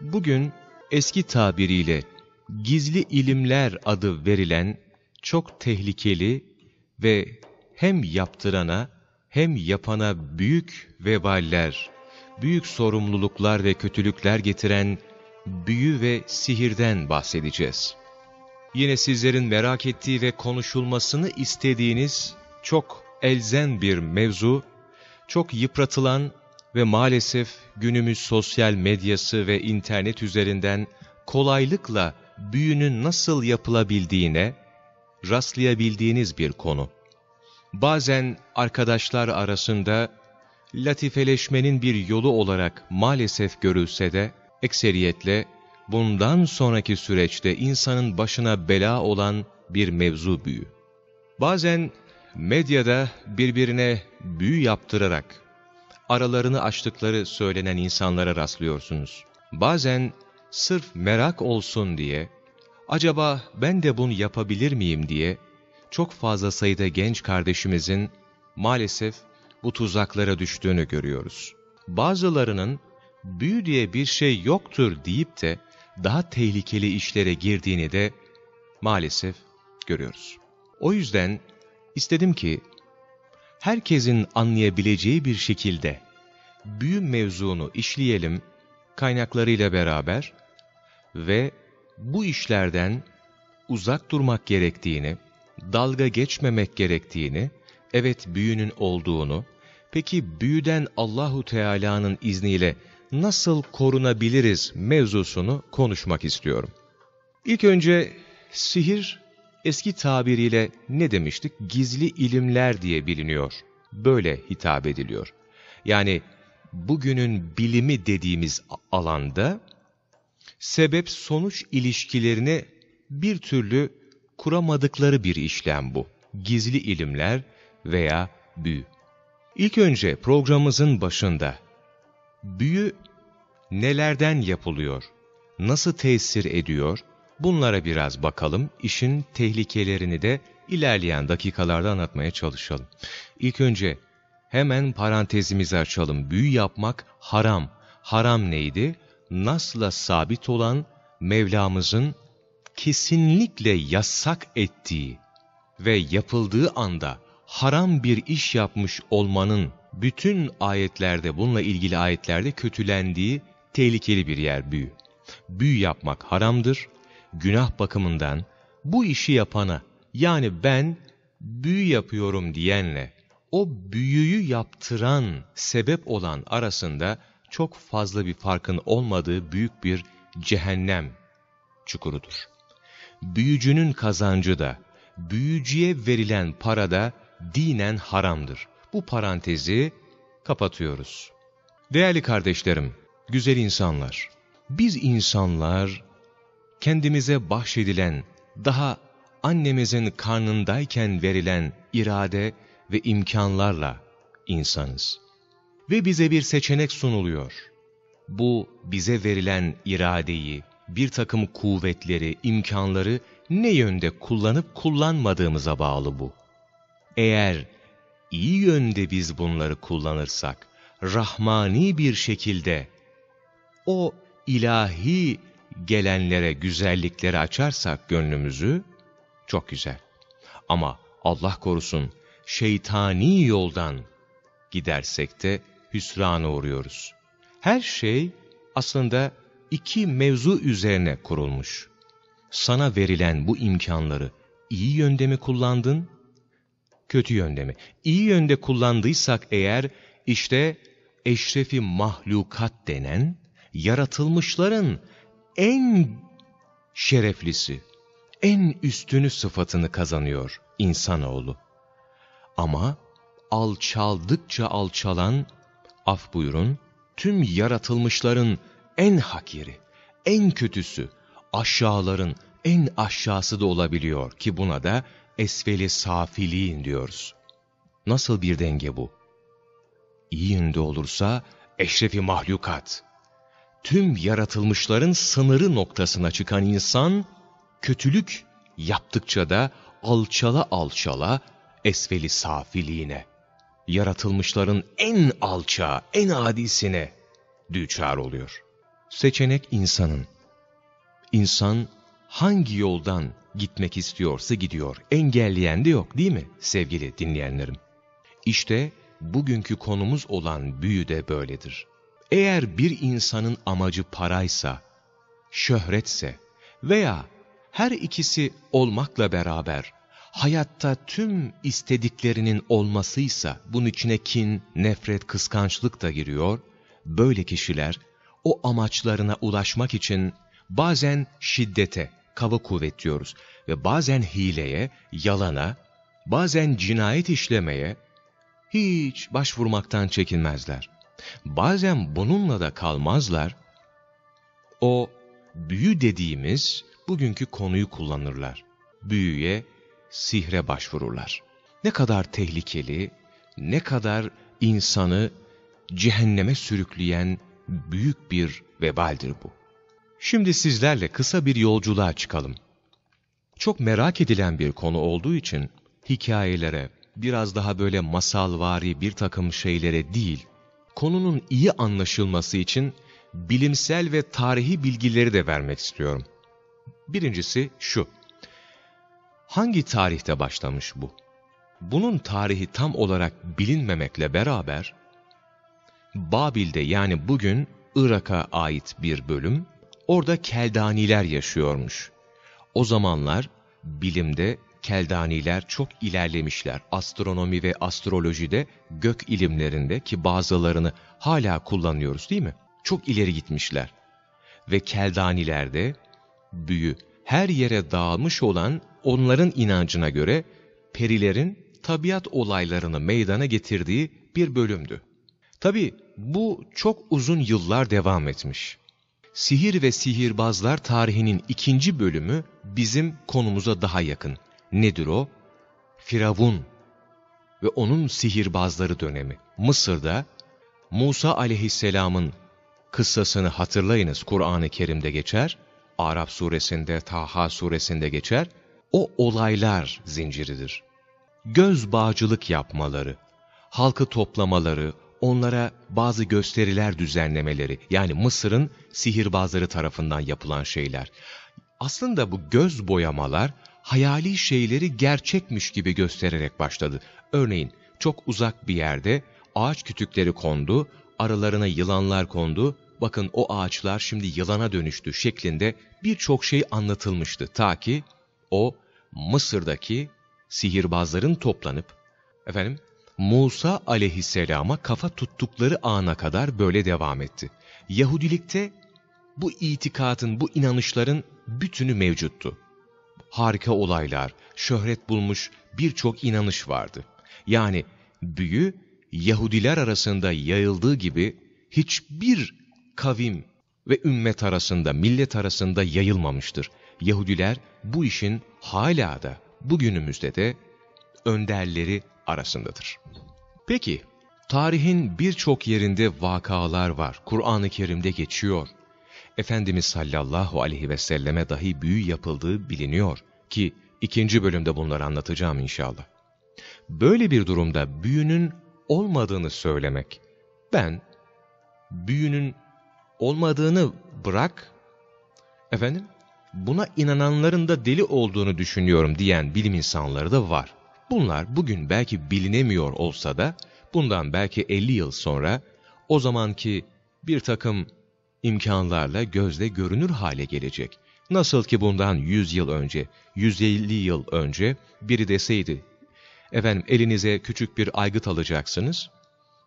Bugün eski tabiriyle gizli ilimler adı verilen çok tehlikeli ve hem yaptırana hem yapana büyük veballer, büyük sorumluluklar ve kötülükler getiren büyü ve sihirden bahsedeceğiz. Yine sizlerin merak ettiği ve konuşulmasını istediğiniz çok elzem bir mevzu, çok yıpratılan ve maalesef günümüz sosyal medyası ve internet üzerinden kolaylıkla büyünün nasıl yapılabildiğine rastlayabildiğiniz bir konu. Bazen arkadaşlar arasında latifeleşmenin bir yolu olarak maalesef görülse de, ekseriyetle bundan sonraki süreçte insanın başına bela olan bir mevzu büyü. Bazen medyada birbirine büyü yaptırarak aralarını açtıkları söylenen insanlara rastlıyorsunuz. Bazen sırf merak olsun diye, acaba ben de bunu yapabilir miyim diye çok fazla sayıda genç kardeşimizin maalesef bu tuzaklara düştüğünü görüyoruz. Bazılarının büyü diye bir şey yoktur deyip de daha tehlikeli işlere girdiğini de maalesef görüyoruz. O yüzden istedim ki herkesin anlayabileceği bir şekilde büyü mevzunu işleyelim kaynaklarıyla beraber ve bu işlerden uzak durmak gerektiğini, dalga geçmemek gerektiğini, evet büyünün olduğunu, peki büyüden Allahu Teala'nın izniyle nasıl korunabiliriz mevzusunu konuşmak istiyorum. İlk önce sihir eski tabiriyle ne demiştik? Gizli ilimler diye biliniyor. Böyle hitap ediliyor. Yani bugünün bilimi dediğimiz alanda sebep-sonuç ilişkilerini bir türlü kuramadıkları bir işlem bu. Gizli ilimler veya büyü. İlk önce programımızın başında büyü nelerden yapılıyor, nasıl tesir ediyor, bunlara biraz bakalım, işin tehlikelerini de ilerleyen dakikalarda anlatmaya çalışalım. İlk önce hemen parantezimizi açalım. Büyü yapmak haram. Haram neydi? Nasla sabit olan Mevlamızın kesinlikle yasak ettiği ve yapıldığı anda haram bir iş yapmış olmanın bütün ayetlerde, bununla ilgili ayetlerde kötülendiği tehlikeli bir yer büyü. Büyü yapmak haramdır. Günah bakımından bu işi yapana, yani ben büyü yapıyorum diyenle, o büyüyü yaptıran, sebep olan arasında çok fazla bir farkın olmadığı büyük bir cehennem çukurudur. Büyücünün kazancı da, büyücüye verilen para da dinen haramdır. Bu parantezi kapatıyoruz. Değerli kardeşlerim, güzel insanlar, biz insanlar kendimize bahşedilen, daha annemizin karnındayken verilen irade ve imkanlarla insanız. Ve bize bir seçenek sunuluyor. Bu bize verilen iradeyi, bir takım kuvvetleri, imkanları ne yönde kullanıp kullanmadığımıza bağlı bu. Eğer iyi yönde biz bunları kullanırsak, rahmani bir şekilde o ilahi gelenlere, güzelliklere açarsak gönlümüzü, çok güzel. Ama Allah korusun, şeytani yoldan gidersek de hüsrana uğruyoruz. Her şey aslında iki mevzu üzerine kurulmuş. Sana verilen bu imkanları iyi yönde mi kullandın, kötü yönde mi? İyi yönde kullandıysak eğer, işte eşrefi mahlukat denen, yaratılmışların en şereflisi, en üstünü sıfatını kazanıyor insanoğlu. Ama alçaldıkça alçalan, af buyurun, tüm yaratılmışların en hakiri, en kötüsü, aşağıların en aşağısı da olabiliyor ki buna da esfeli safiliğin diyoruz. Nasıl bir denge bu? İyi yönde olursa eşrefi mahlukat, tüm yaratılmışların sınırı noktasına çıkan insan, kötülük yaptıkça da alçala alçala esfeli safiliğine, yaratılmışların en alçağı, en adisine düçar oluyor. Seçenek insanın. İnsan hangi yoldan gitmek istiyorsa gidiyor. Engelleyen de yok değil mi sevgili dinleyenlerim? İşte bugünkü konumuz olan büyü de böyledir. Eğer bir insanın amacı paraysa, şöhretse veya her ikisi olmakla beraber hayatta tüm istediklerinin olmasıysa bunun içine kin, nefret, kıskançlık da giriyor. Böyle kişiler o amaçlarına ulaşmak için bazen şiddete, kaba kuvvet diyoruz ve bazen hileye, yalana, bazen cinayet işlemeye hiç başvurmaktan çekinmezler. Bazen bununla da kalmazlar. O büyü dediğimiz bugünkü konuyu kullanırlar. Büyüye, sihre başvururlar. Ne kadar tehlikeli, ne kadar insanı cehenneme sürükleyen büyük bir vebaldir bu. Şimdi sizlerle kısa bir yolculuğa çıkalım. Çok merak edilen bir konu olduğu için hikayelere, biraz daha böyle masalvari bir takım şeylere değil, konunun iyi anlaşılması için bilimsel ve tarihi bilgileri de vermek istiyorum. Birincisi şu. Hangi tarihte başlamış bu? Bunun tarihi tam olarak bilinmemekle beraber, Babil'de yani bugün Irak'a ait bir bölüm, orada Keldaniler yaşıyormuş. O zamanlar bilimde Keldaniler çok ilerlemişler. Astronomi ve astrolojide, gök ilimlerinde ki bazılarını hala kullanıyoruz değil mi? Çok ileri gitmişler. Ve Keldanilerde büyü her yere dağılmış olan onların inancına göre perilerin tabiat olaylarını meydana getirdiği bir bölümdü. Tabi bu çok uzun yıllar devam etmiş. Sihir ve sihirbazlar tarihinin ikinci bölümü bizim konumuza daha yakın. Nedir o? Firavun ve onun sihirbazları dönemi. Mısır'da Musa aleyhisselamın kıssasını hatırlayınız Kur'an-ı Kerim'de geçer. Arap suresinde, Taha suresinde geçer. O olaylar zinciridir. Göz bağcılık yapmaları, halkı toplamaları, onlara bazı gösteriler düzenlemeleri, yani Mısır'ın sihirbazları tarafından yapılan şeyler. Aslında bu göz boyamalar, hayali şeyleri gerçekmiş gibi göstererek başladı. Örneğin çok uzak bir yerde ağaç kütükleri kondu, aralarına yılanlar kondu, bakın o ağaçlar şimdi yılana dönüştü şeklinde birçok şey anlatılmıştı. Ta ki o Mısır'daki sihirbazların toplanıp, efendim Musa aleyhisselama kafa tuttukları ana kadar böyle devam etti. Yahudilikte bu itikatın, bu inanışların bütünü mevcuttu. Harika olaylar, şöhret bulmuş birçok inanış vardı. Yani büyü Yahudiler arasında yayıldığı gibi hiçbir kavim ve ümmet arasında, millet arasında yayılmamıştır. Yahudiler bu işin hala da bugünümüzde de önderleri arasındadır. Peki, tarihin birçok yerinde vakalar var. Kur'an-ı Kerim'de geçiyor. Efendimiz sallallahu aleyhi ve selleme dahi büyü yapıldığı biliniyor ki ikinci bölümde bunları anlatacağım inşallah. Böyle bir durumda büyünün olmadığını söylemek, ben büyünün olmadığını bırak, efendim, buna inananların da deli olduğunu düşünüyorum diyen bilim insanları da var. Bunlar bugün belki bilinemiyor olsa da, bundan belki 50 yıl sonra, o zamanki bir takım imkanlarla gözle görünür hale gelecek. Nasıl ki bundan 100 yıl önce, 150 yıl önce biri deseydi, efendim elinize küçük bir aygıt alacaksınız,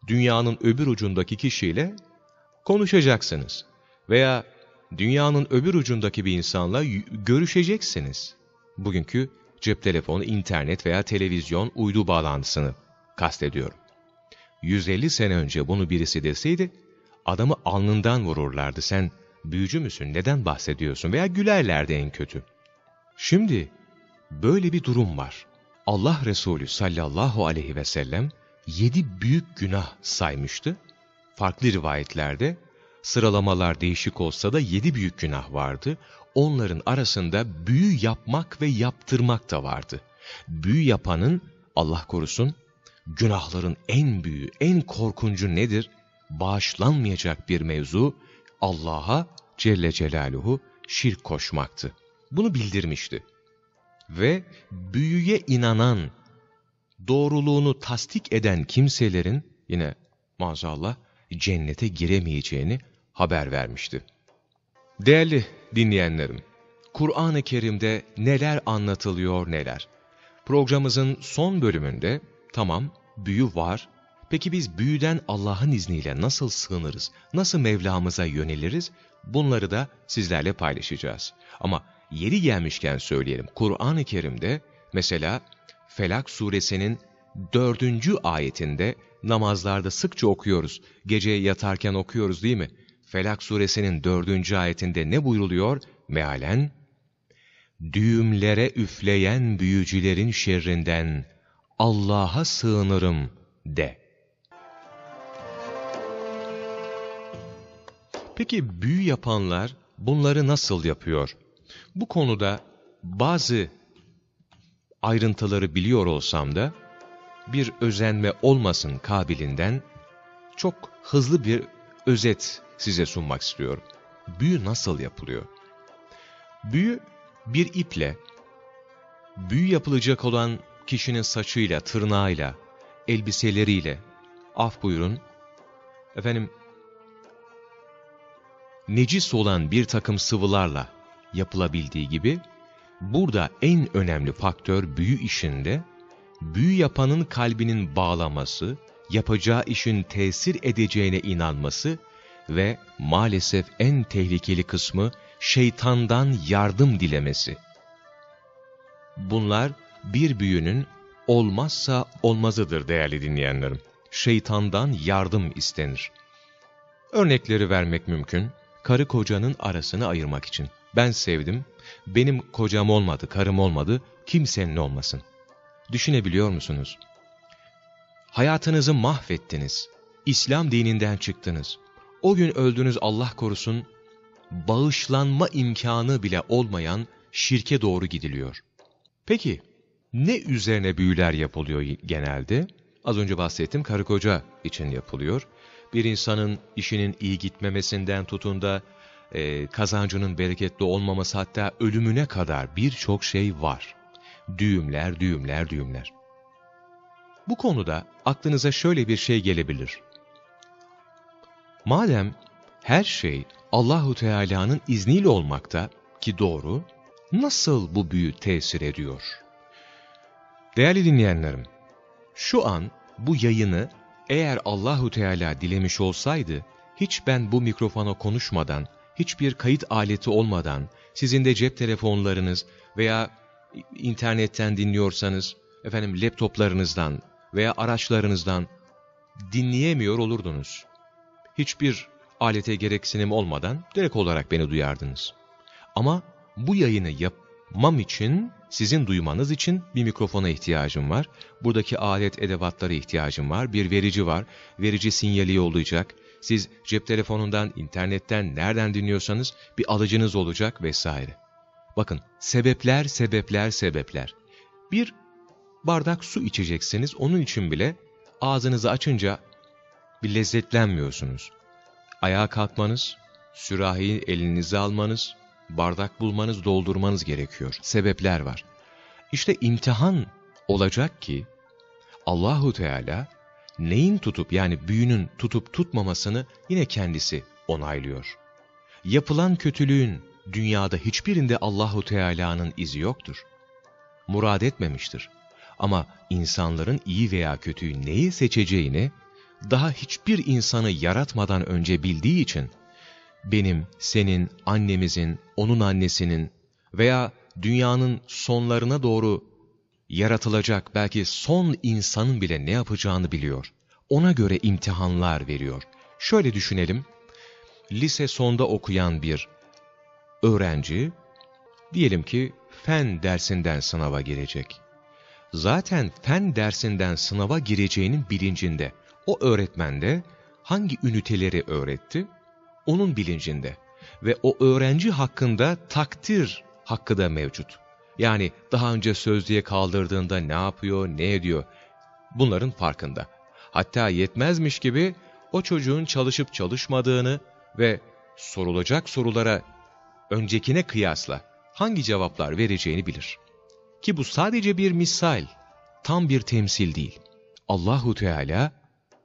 dünyanın öbür ucundaki kişiyle konuşacaksınız. Veya dünyanın öbür ucundaki bir insanla görüşeceksiniz. Bugünkü cep telefonu, internet veya televizyon uydu bağlantısını kastediyorum. 150 sene önce bunu birisi deseydi, adamı alnından vururlardı. Sen büyücü müsün, neden bahsediyorsun veya gülerlerdi en kötü. Şimdi böyle bir durum var. Allah Resulü sallallahu aleyhi ve sellem yedi büyük günah saymıştı. Farklı rivayetlerde sıralamalar değişik olsa da yedi büyük günah vardı. Onların arasında büyü yapmak ve yaptırmak da vardı. Büyü yapanın Allah korusun günahların en büyüğü, en korkuncu nedir? Bağışlanmayacak bir mevzu Allah'a Celle Celaluhu şirk koşmaktı. Bunu bildirmişti. Ve büyüye inanan, doğruluğunu tasdik eden kimselerin yine maazallah cennete giremeyeceğini haber vermişti. Değerli dinleyenlerim, Kur'an-ı Kerim'de neler anlatılıyor neler. Programımızın son bölümünde tamam büyü var. Peki biz büyüden Allah'ın izniyle nasıl sığınırız? Nasıl Mevlamıza yöneliriz? Bunları da sizlerle paylaşacağız. Ama yeri gelmişken söyleyelim. Kur'an-ı Kerim'de mesela Felak suresinin dördüncü ayetinde namazlarda sıkça okuyoruz. Gece yatarken okuyoruz değil mi? Felak suresinin dördüncü ayetinde ne buyruluyor? Mealen, düğümlere üfleyen büyücülerin şerrinden Allah'a sığınırım de. Peki büyü yapanlar bunları nasıl yapıyor? Bu konuda bazı ayrıntıları biliyor olsam da bir özenme olmasın kabilinden çok hızlı bir özet size sunmak istiyorum. Büyü nasıl yapılıyor? Büyü bir iple, büyü yapılacak olan kişinin saçıyla, tırnağıyla, elbiseleriyle, af buyurun, efendim, necis olan bir takım sıvılarla yapılabildiği gibi, burada en önemli faktör büyü işinde, büyü yapanın kalbinin bağlaması, yapacağı işin tesir edeceğine inanması ve maalesef en tehlikeli kısmı şeytandan yardım dilemesi. Bunlar bir büyünün olmazsa olmazıdır değerli dinleyenlerim. Şeytandan yardım istenir. Örnekleri vermek mümkün. Karı kocanın arasını ayırmak için. Ben sevdim, benim kocam olmadı, karım olmadı, kimsenin olmasın. Düşünebiliyor musunuz? Hayatınızı mahvettiniz. İslam dininden çıktınız. O gün öldünüz Allah korusun, bağışlanma imkanı bile olmayan şirke doğru gidiliyor. Peki, ne üzerine büyüler yapılıyor genelde? Az önce bahsettim, karı koca için yapılıyor. Bir insanın işinin iyi gitmemesinden tutun da e, kazancının bereketli olmaması hatta ölümüne kadar birçok şey var. Düğümler, düğümler, düğümler. Bu konuda aklınıza şöyle bir şey gelebilir. Madem her şey Allahu Teala'nın izniyle olmakta ki doğru, nasıl bu büyü tesir ediyor? Değerli dinleyenlerim, şu an bu yayını eğer Allahu Teala dilemiş olsaydı, hiç ben bu mikrofona konuşmadan, hiçbir kayıt aleti olmadan, sizin de cep telefonlarınız veya internetten dinliyorsanız, efendim laptoplarınızdan veya araçlarınızdan dinleyemiyor olurdunuz. Hiçbir alete gereksinim olmadan direkt olarak beni duyardınız. Ama bu yayını yapmam için, sizin duymanız için bir mikrofona ihtiyacım var. Buradaki alet edevatlara ihtiyacım var. Bir verici var. Verici sinyali yollayacak. Siz cep telefonundan, internetten, nereden dinliyorsanız bir alıcınız olacak vesaire. Bakın, sebepler, sebepler, sebepler. Bir bardak su içeceksiniz, onun için bile ağzınızı açınca bir lezzetlenmiyorsunuz. Ayağa kalkmanız, sürahiyi elinize almanız, bardak bulmanız, doldurmanız gerekiyor. Sebepler var. İşte imtihan olacak ki Allahu Teala neyin tutup yani büyünün tutup tutmamasını yine kendisi onaylıyor. Yapılan kötülüğün dünyada hiçbirinde Allahu Teala'nın izi yoktur. Murad etmemiştir. Ama insanların iyi veya kötüyü neyi seçeceğini daha hiçbir insanı yaratmadan önce bildiği için benim, senin, annemizin, onun annesinin veya dünyanın sonlarına doğru yaratılacak belki son insanın bile ne yapacağını biliyor. Ona göre imtihanlar veriyor. Şöyle düşünelim, lise sonda okuyan bir öğrenci, diyelim ki fen dersinden sınava girecek. Zaten fen dersinden sınava gireceğinin bilincinde. O öğretmen de hangi üniteleri öğretti? Onun bilincinde. Ve o öğrenci hakkında takdir hakkı da mevcut. Yani daha önce sözlüğe kaldırdığında ne yapıyor, ne ediyor? Bunların farkında. Hatta yetmezmiş gibi o çocuğun çalışıp çalışmadığını ve sorulacak sorulara öncekine kıyasla hangi cevaplar vereceğini bilir. Ki bu sadece bir misal, tam bir temsil değil. Allahu Teala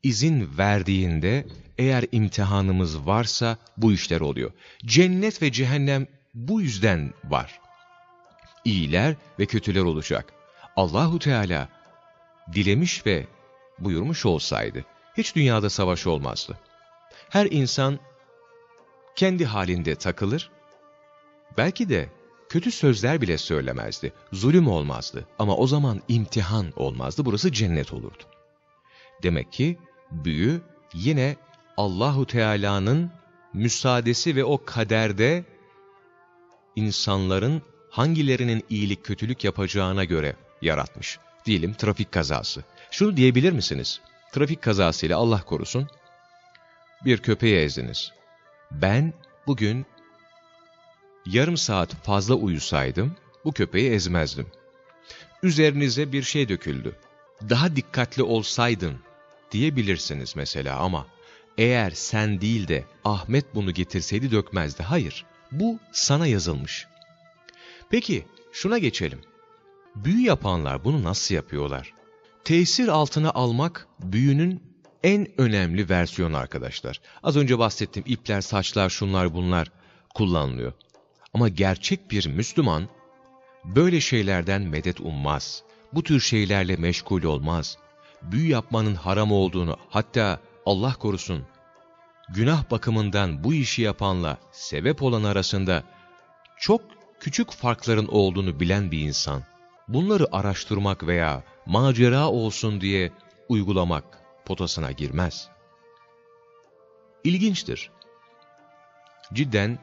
izin verdiğinde eğer imtihanımız varsa bu işler oluyor. Cennet ve cehennem bu yüzden var. İyiler ve kötüler olacak. Allahu Teala dilemiş ve buyurmuş olsaydı hiç dünyada savaş olmazdı. Her insan kendi halinde takılır, belki de kötü sözler bile söylemezdi, zulüm olmazdı ama o zaman imtihan olmazdı, burası cennet olurdu. Demek ki büyü yine Allahu Teala'nın müsaadesi ve o kaderde insanların hangilerinin iyilik kötülük yapacağına göre yaratmış. Diyelim trafik kazası. Şunu diyebilir misiniz? Trafik kazasıyla Allah korusun bir köpeği ezdiniz. Ben bugün yarım saat fazla uyusaydım bu köpeği ezmezdim. Üzerinize bir şey döküldü. Daha dikkatli olsaydın diyebilirsiniz mesela ama eğer sen değil de Ahmet bunu getirseydi dökmezdi. Hayır, bu sana yazılmış. Peki, şuna geçelim. Büyü yapanlar bunu nasıl yapıyorlar? Tesir altına almak büyünün en önemli versiyonu arkadaşlar. Az önce bahsettiğim ipler, saçlar, şunlar bunlar kullanılıyor. Ama gerçek bir Müslüman böyle şeylerden medet ummaz. Bu tür şeylerle meşgul olmaz. Büyü yapmanın haram olduğunu hatta Allah korusun günah bakımından bu işi yapanla sebep olan arasında çok küçük farkların olduğunu bilen bir insan, bunları araştırmak veya macera olsun diye uygulamak potasına girmez. İlginçtir. Cidden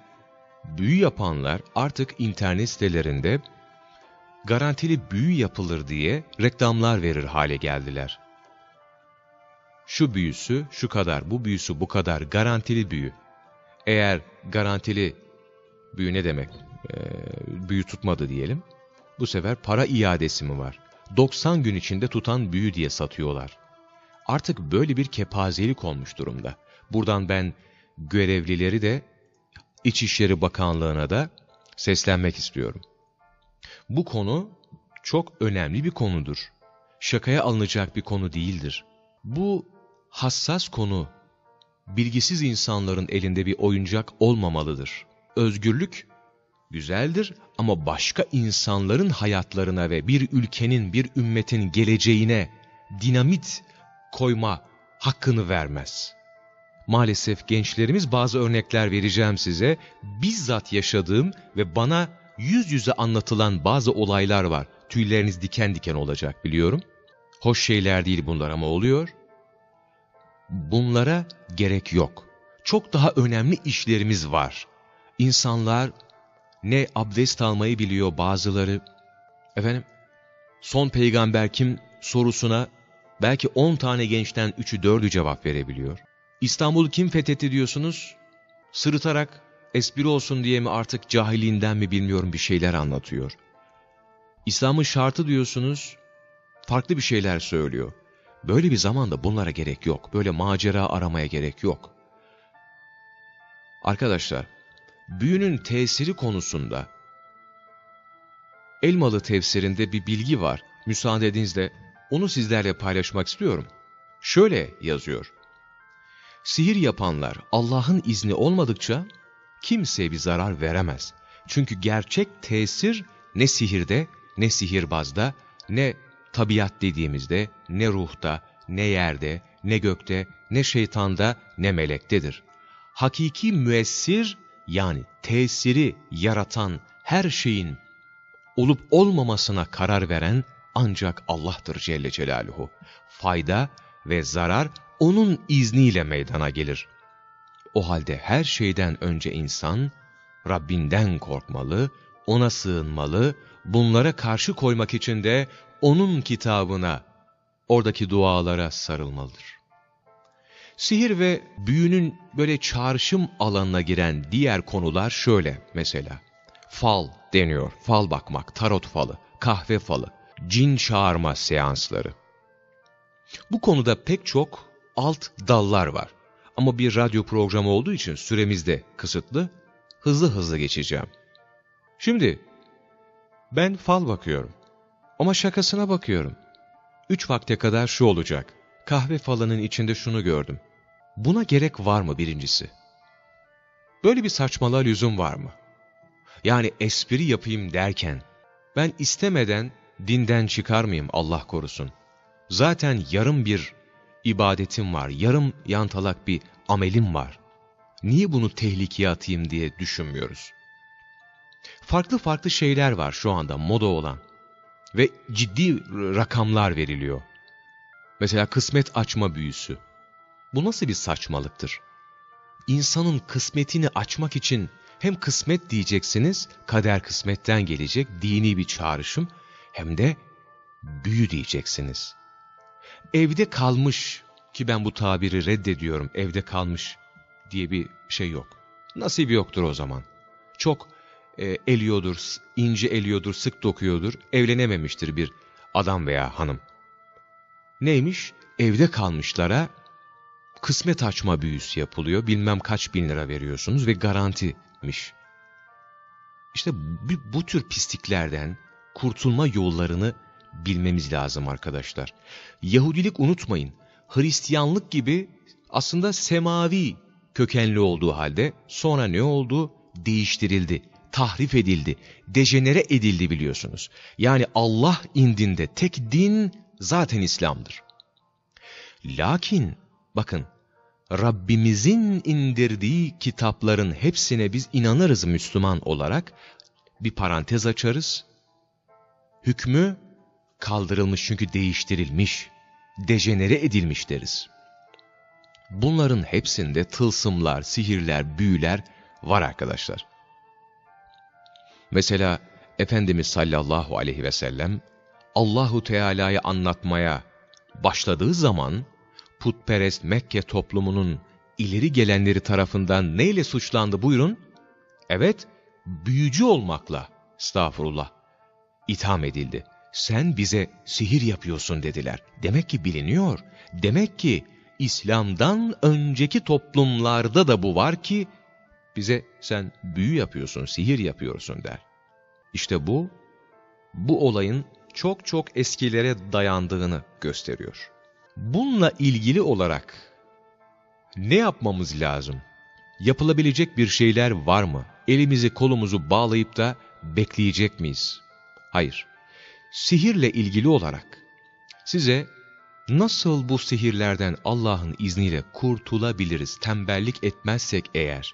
büyü yapanlar artık internet sitelerinde garantili büyü yapılır diye reklamlar verir hale geldiler. Şu büyüsü şu kadar, bu büyüsü bu kadar, garantili büyü. Eğer garantili büyü ne demek? Ee, büyü tutmadı diyelim. Bu sefer para iadesi mi var? 90 gün içinde tutan büyü diye satıyorlar. Artık böyle bir kepazelik olmuş durumda. Buradan ben görevlileri de İçişleri Bakanlığı'na da seslenmek istiyorum. Bu konu çok önemli bir konudur. Şakaya alınacak bir konu değildir. Bu hassas konu bilgisiz insanların elinde bir oyuncak olmamalıdır. Özgürlük güzeldir ama başka insanların hayatlarına ve bir ülkenin, bir ümmetin geleceğine dinamit koyma hakkını vermez. Maalesef gençlerimiz bazı örnekler vereceğim size. Bizzat yaşadığım ve bana yüz yüze anlatılan bazı olaylar var. Tüyleriniz diken diken olacak biliyorum. Hoş şeyler değil bunlar ama oluyor. Bunlara gerek yok. Çok daha önemli işlerimiz var. İnsanlar ne abdest almayı biliyor bazıları. Efendim, son peygamber kim sorusuna belki 10 tane gençten 3'ü 4'ü cevap verebiliyor. İstanbul'u kim fethetti diyorsunuz? Sırıtarak espri olsun diye mi artık cahiliğinden mi bilmiyorum bir şeyler anlatıyor. İslam'ın şartı diyorsunuz, farklı bir şeyler söylüyor. Böyle bir zamanda bunlara gerek yok. Böyle macera aramaya gerek yok. Arkadaşlar, büyünün tesiri konusunda Elmalı tefsirinde bir bilgi var. Müsaade edinizle onu sizlerle paylaşmak istiyorum. Şöyle yazıyor. Sihir yapanlar Allah'ın izni olmadıkça kimseye bir zarar veremez. Çünkü gerçek tesir ne sihirde, ne sihirbazda, ne tabiat dediğimizde, ne ruhta, ne yerde, ne gökte, ne şeytanda, ne melektedir. Hakiki müessir yani tesiri yaratan her şeyin olup olmamasına karar veren ancak Allah'tır Celle Celaluhu. Fayda ve zarar onun izniyle meydana gelir. O halde her şeyden önce insan Rabbinden korkmalı, ona sığınmalı, bunlara karşı koymak için de onun kitabına, oradaki dualara sarılmalıdır. Sihir ve büyünün böyle çağrışım alanına giren diğer konular şöyle mesela. Fal deniyor, fal bakmak, tarot falı, kahve falı, cin çağırma seansları. Bu konuda pek çok alt dallar var. Ama bir radyo programı olduğu için süremiz de kısıtlı. Hızlı hızlı geçeceğim. Şimdi ben fal bakıyorum. Ama şakasına bakıyorum. Üç vakte kadar şu olacak. Kahve falının içinde şunu gördüm. Buna gerek var mı birincisi? Böyle bir saçmalığa lüzum var mı? Yani espri yapayım derken, ben istemeden dinden çıkar mıyım Allah korusun? Zaten yarım bir ibadetim var, yarım yantalak bir amelim var. Niye bunu tehlikeye atayım diye düşünmüyoruz. Farklı farklı şeyler var şu anda moda olan ve ciddi rakamlar veriliyor. Mesela kısmet açma büyüsü. Bu nasıl bir saçmalıktır? İnsanın kısmetini açmak için hem kısmet diyeceksiniz, kader kısmetten gelecek dini bir çağrışım, hem de büyü diyeceksiniz. Evde kalmış ki ben bu tabiri reddediyorum, evde kalmış diye bir şey yok. Nasip yoktur o zaman. Çok e, eliyordur, ince eliyordur, sık dokuyordur, evlenememiştir bir adam veya hanım. Neymiş? Evde kalmışlara kısmet açma büyüsü yapılıyor. Bilmem kaç bin lira veriyorsunuz ve garantimiş. İşte bu, bu tür pisliklerden kurtulma yollarını bilmemiz lazım arkadaşlar. Yahudilik unutmayın. Hristiyanlık gibi aslında semavi kökenli olduğu halde sonra ne oldu? Değiştirildi, tahrif edildi, dejenere edildi biliyorsunuz. Yani Allah indinde tek din zaten İslam'dır. Lakin bakın Rabbimizin indirdiği kitapların hepsine biz inanırız Müslüman olarak. Bir parantez açarız. Hükmü kaldırılmış çünkü değiştirilmiş, dejenere edilmiş deriz. Bunların hepsinde tılsımlar, sihirler, büyüler var arkadaşlar. Mesela Efendimiz sallallahu aleyhi ve sellem Allahu Teala'yı anlatmaya başladığı zaman putperest Mekke toplumunun ileri gelenleri tarafından neyle suçlandı buyurun? Evet, büyücü olmakla, estağfurullah, itham edildi. Sen bize sihir yapıyorsun dediler. Demek ki biliniyor. Demek ki İslam'dan önceki toplumlarda da bu var ki bize sen büyü yapıyorsun, sihir yapıyorsun der. İşte bu, bu olayın çok çok eskilere dayandığını gösteriyor. Bununla ilgili olarak ne yapmamız lazım? Yapılabilecek bir şeyler var mı? Elimizi kolumuzu bağlayıp da bekleyecek miyiz? Hayır. Sihirle ilgili olarak size nasıl bu sihirlerden Allah'ın izniyle kurtulabiliriz tembellik etmezsek eğer,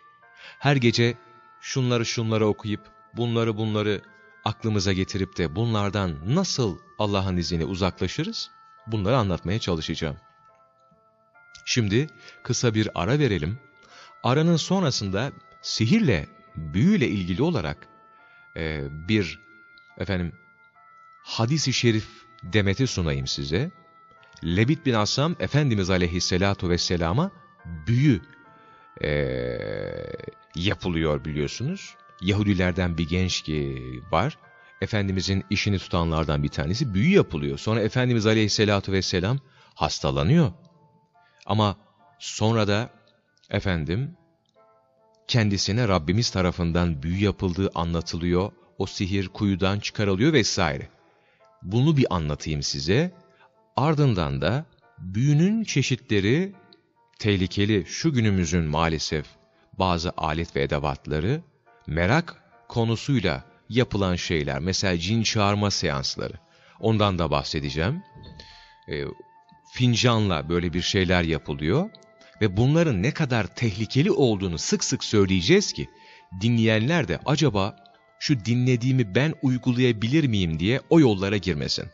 her gece şunları şunları okuyup bunları bunları aklımıza getirip de bunlardan nasıl Allah'ın izniyle uzaklaşırız? Bunları anlatmaya çalışacağım. Şimdi kısa bir ara verelim. Aranın sonrasında sihirle, büyüyle ilgili olarak e, bir efendim hadis-i şerif demeti sunayım size. Lebit bin Asam Efendimiz aleyhissalatu vesselama büyü e, yapılıyor biliyorsunuz. Yahudilerden bir genç ki var. Efendimizin işini tutanlardan bir tanesi büyü yapılıyor. Sonra Efendimiz aleyhissalatu vesselam hastalanıyor. Ama sonra da efendim kendisine Rabbimiz tarafından büyü yapıldığı anlatılıyor. O sihir kuyudan çıkarılıyor vesaire. Bunu bir anlatayım size. Ardından da büyünün çeşitleri tehlikeli şu günümüzün maalesef bazı alet ve edevatları merak konusuyla yapılan şeyler. Mesela cin çağırma seansları. Ondan da bahsedeceğim. E, fincanla böyle bir şeyler yapılıyor. Ve bunların ne kadar tehlikeli olduğunu sık sık söyleyeceğiz ki dinleyenler de acaba şu dinlediğimi ben uygulayabilir miyim diye o yollara girmesin.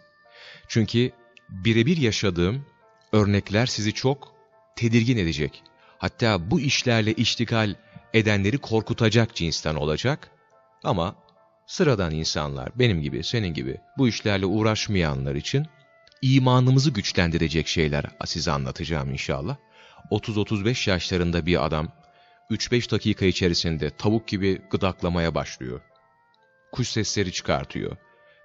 Çünkü birebir yaşadığım örnekler sizi çok tedirgin edecek. Hatta bu işlerle iştikal edenleri korkutacak cinsten olacak. Ama sıradan insanlar, benim gibi, senin gibi bu işlerle uğraşmayanlar için imanımızı güçlendirecek şeyler size anlatacağım inşallah. 30-35 yaşlarında bir adam 3-5 dakika içerisinde tavuk gibi gıdaklamaya başlıyor. Kuş sesleri çıkartıyor.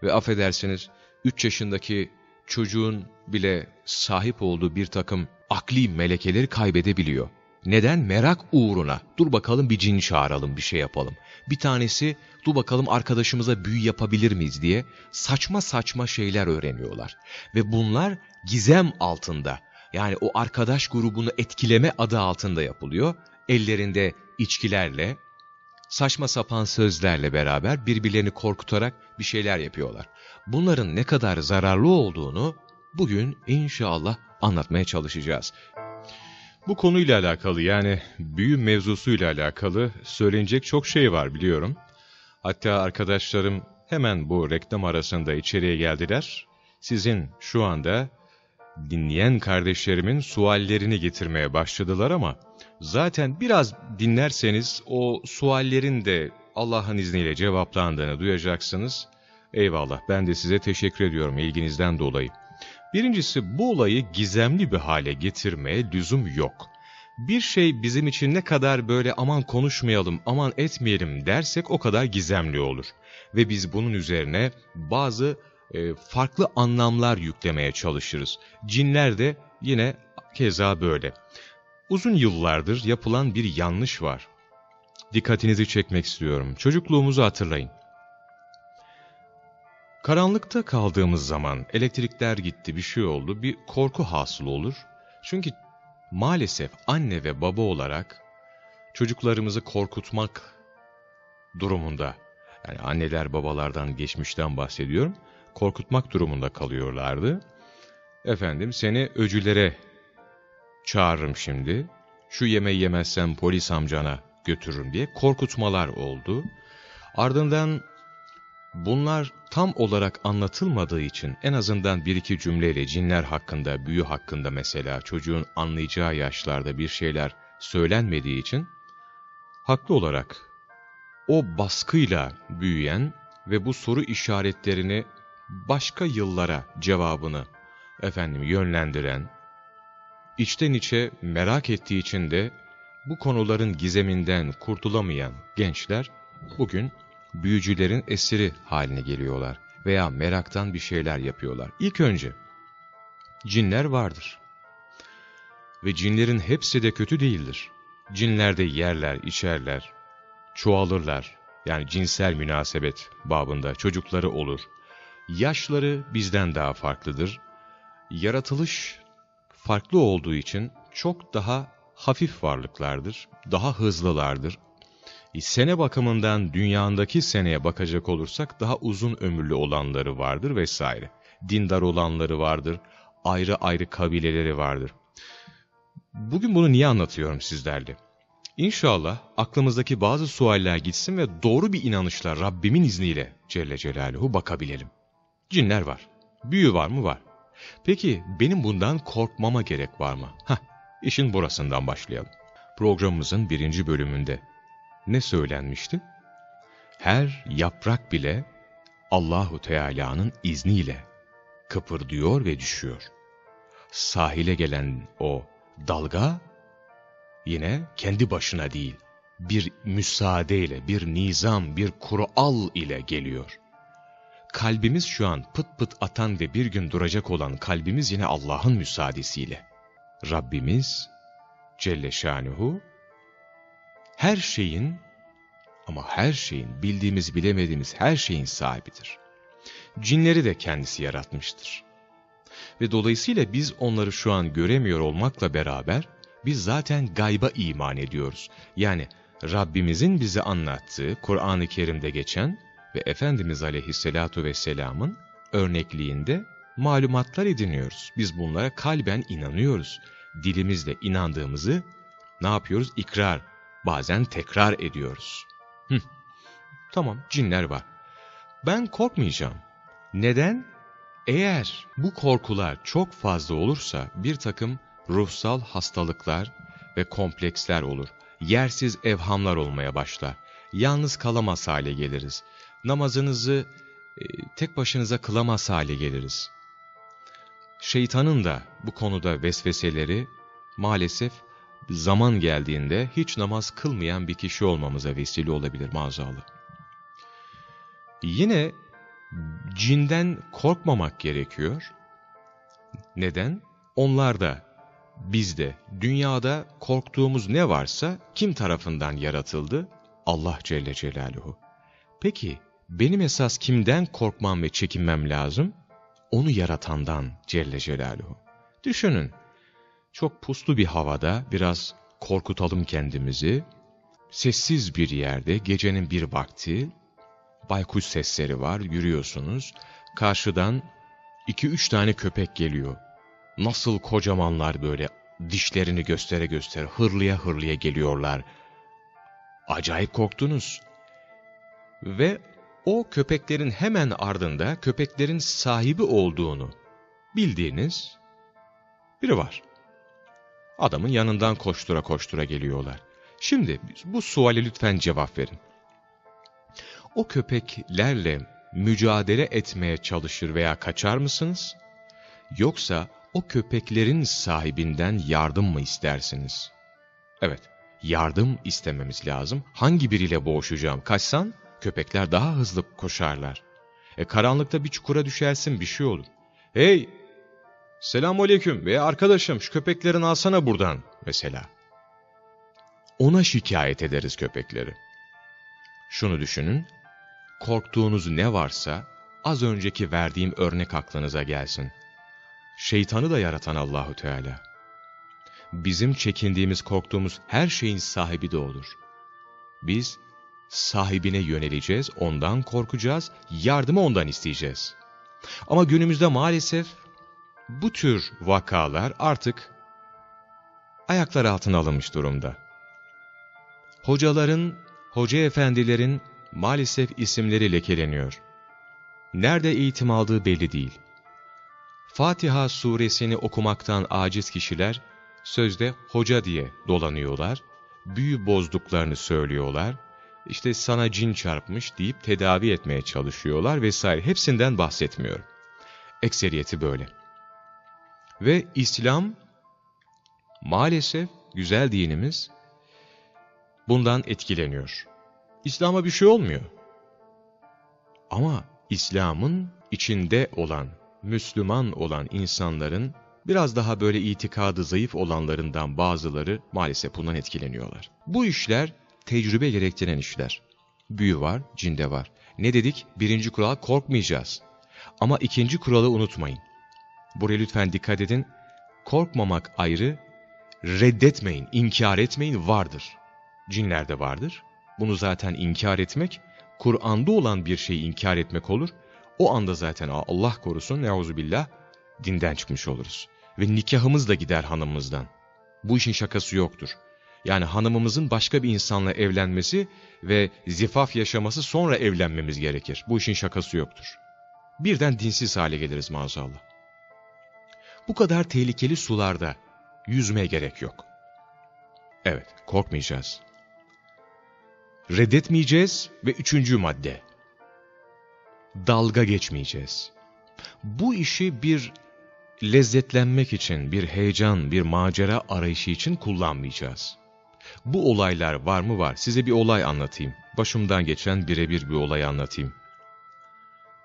Ve affedersiniz 3 yaşındaki çocuğun bile sahip olduğu bir takım akli melekeleri kaybedebiliyor. Neden? Merak uğruna. Dur bakalım bir cin çağıralım, bir şey yapalım. Bir tanesi, dur bakalım arkadaşımıza büyü yapabilir miyiz diye saçma saçma şeyler öğreniyorlar. Ve bunlar gizem altında. Yani o arkadaş grubunu etkileme adı altında yapılıyor. Ellerinde içkilerle, saçma sapan sözlerle beraber birbirlerini korkutarak bir şeyler yapıyorlar. Bunların ne kadar zararlı olduğunu bugün inşallah anlatmaya çalışacağız. Bu konuyla alakalı yani büyü mevzusuyla alakalı söylenecek çok şey var biliyorum. Hatta arkadaşlarım hemen bu reklam arasında içeriye geldiler. Sizin şu anda dinleyen kardeşlerimin suallerini getirmeye başladılar ama zaten biraz dinlerseniz o suallerin de Allah'ın izniyle cevaplandığını duyacaksınız. Eyvallah ben de size teşekkür ediyorum ilginizden dolayı. Birincisi bu olayı gizemli bir hale getirmeye lüzum yok. Bir şey bizim için ne kadar böyle aman konuşmayalım, aman etmeyelim dersek o kadar gizemli olur. Ve biz bunun üzerine bazı e, farklı anlamlar yüklemeye çalışırız. Cinler de yine keza böyle. Uzun yıllardır yapılan bir yanlış var. Dikkatinizi çekmek istiyorum. Çocukluğumuzu hatırlayın. Karanlıkta kaldığımız zaman elektrikler gitti, bir şey oldu, bir korku hasıl olur. Çünkü maalesef anne ve baba olarak çocuklarımızı korkutmak durumunda, yani anneler babalardan geçmişten bahsediyorum, korkutmak durumunda kalıyorlardı. Efendim seni öcülere çağırırım şimdi, şu yemeği yemezsen polis amcana götürürüm diye korkutmalar oldu. Ardından bunlar tam olarak anlatılmadığı için en azından bir iki cümleyle cinler hakkında, büyü hakkında mesela çocuğun anlayacağı yaşlarda bir şeyler söylenmediği için haklı olarak o baskıyla büyüyen ve bu soru işaretlerini başka yıllara cevabını efendim yönlendiren, içten içe merak ettiği için de bu konuların gizeminden kurtulamayan gençler bugün büyücülerin esiri haline geliyorlar veya meraktan bir şeyler yapıyorlar. İlk önce cinler vardır. Ve cinlerin hepsi de kötü değildir. Cinler de yerler, içerler, çoğalırlar. Yani cinsel münasebet babında çocukları olur. Yaşları bizden daha farklıdır. Yaratılış farklı olduğu için çok daha hafif varlıklardır, daha hızlılardır. Sene bakımından dünyandaki seneye bakacak olursak daha uzun ömürlü olanları vardır vesaire. Dindar olanları vardır, ayrı ayrı kabileleri vardır. Bugün bunu niye anlatıyorum sizlerle? İnşallah aklımızdaki bazı sualler gitsin ve doğru bir inanışla Rabbimin izniyle Celle Celaluhu bakabilelim. Cinler var. Büyü var mı? Var. Peki benim bundan korkmama gerek var mı? Hah, işin burasından başlayalım. Programımızın birinci bölümünde ne söylenmişti? Her yaprak bile Allahu Teala'nın izniyle kıpırdıyor ve düşüyor. Sahile gelen o dalga yine kendi başına değil, bir müsaadeyle, bir nizam, bir kural ile geliyor. Kalbimiz şu an pıt pıt atan ve bir gün duracak olan kalbimiz yine Allah'ın müsaadesiyle. Rabbimiz Celle Şanuhu her şeyin ama her şeyin bildiğimiz bilemediğimiz her şeyin sahibidir. Cinleri de kendisi yaratmıştır. Ve dolayısıyla biz onları şu an göremiyor olmakla beraber biz zaten gayba iman ediyoruz. Yani Rabbimizin bize anlattığı Kur'an-ı Kerim'de geçen ve Efendimiz Aleyhisselatu Vesselam'ın örnekliğinde malumatlar ediniyoruz. Biz bunlara kalben inanıyoruz. Dilimizle inandığımızı ne yapıyoruz? İkrar, bazen tekrar ediyoruz. Hı. Tamam, cinler var. Ben korkmayacağım. Neden? Eğer bu korkular çok fazla olursa bir takım ruhsal hastalıklar ve kompleksler olur. Yersiz evhamlar olmaya başlar. Yalnız kalamaz hale geliriz. Namazınızı e, tek başınıza kılamaz hale geliriz. Şeytanın da bu konuda vesveseleri maalesef zaman geldiğinde hiç namaz kılmayan bir kişi olmamıza vesile olabilir maazallah. Yine cinden korkmamak gerekiyor. Neden? Onlar da bizde, dünyada korktuğumuz ne varsa kim tarafından yaratıldı? Allah Celle Celaluhu. Peki benim esas kimden korkmam ve çekinmem lazım? Onu yaratandan Celle Celaluhu. Düşünün, çok puslu bir havada biraz korkutalım kendimizi. Sessiz bir yerde, gecenin bir vakti, baykuş sesleri var, yürüyorsunuz. Karşıdan iki üç tane köpek geliyor. Nasıl kocamanlar böyle dişlerini göstere göstere hırlıya hırlıya geliyorlar. Acayip korktunuz. Ve o köpeklerin hemen ardında köpeklerin sahibi olduğunu bildiğiniz biri var. Adamın yanından koştura koştura geliyorlar. Şimdi bu suale lütfen cevap verin. O köpeklerle mücadele etmeye çalışır veya kaçar mısınız? Yoksa o köpeklerin sahibinden yardım mı istersiniz? Evet, yardım istememiz lazım. Hangi biriyle boğuşacağım? Kaçsan köpekler daha hızlı koşarlar. E karanlıkta bir çukura düşersin bir şey olur. Hey! Selamun aleyküm veya arkadaşım şu köpeklerini alsana buradan mesela. Ona şikayet ederiz köpekleri. Şunu düşünün, korktuğunuz ne varsa az önceki verdiğim örnek aklınıza gelsin. Şeytanı da yaratan Allahu Teala. Bizim çekindiğimiz, korktuğumuz her şeyin sahibi de olur. Biz sahibine yöneleceğiz, ondan korkacağız, yardımı ondan isteyeceğiz. Ama günümüzde maalesef bu tür vakalar artık ayaklar altına alınmış durumda. Hocaların, hoca efendilerin maalesef isimleri lekeleniyor. Nerede eğitim aldığı belli değil. Fatiha suresini okumaktan aciz kişiler sözde hoca diye dolanıyorlar, büyü bozduklarını söylüyorlar, işte sana cin çarpmış deyip tedavi etmeye çalışıyorlar vesaire. Hepsinden bahsetmiyorum. Ekseriyeti böyle. Ve İslam maalesef güzel dinimiz bundan etkileniyor. İslam'a bir şey olmuyor. Ama İslam'ın içinde olan, Müslüman olan insanların biraz daha böyle itikadı zayıf olanlarından bazıları maalesef bundan etkileniyorlar. Bu işler tecrübe gerektiren işler. Büyü var, cinde var. Ne dedik? Birinci kural korkmayacağız. Ama ikinci kuralı unutmayın. Buraya lütfen dikkat edin. Korkmamak ayrı, reddetmeyin, inkar etmeyin vardır. Cinlerde vardır. Bunu zaten inkar etmek, Kur'an'da olan bir şeyi inkar etmek olur. O anda zaten Allah korusun neuzubillah dinden çıkmış oluruz. Ve nikahımız da gider hanımımızdan. Bu işin şakası yoktur. Yani hanımımızın başka bir insanla evlenmesi ve zifaf yaşaması sonra evlenmemiz gerekir. Bu işin şakası yoktur. Birden dinsiz hale geliriz maazallah. Bu kadar tehlikeli sularda yüzmeye gerek yok. Evet, korkmayacağız. Reddetmeyeceğiz ve üçüncü madde. Dalga geçmeyeceğiz. Bu işi bir lezzetlenmek için, bir heyecan, bir macera arayışı için kullanmayacağız. Bu olaylar var mı var? Size bir olay anlatayım. Başımdan geçen birebir bir olay anlatayım.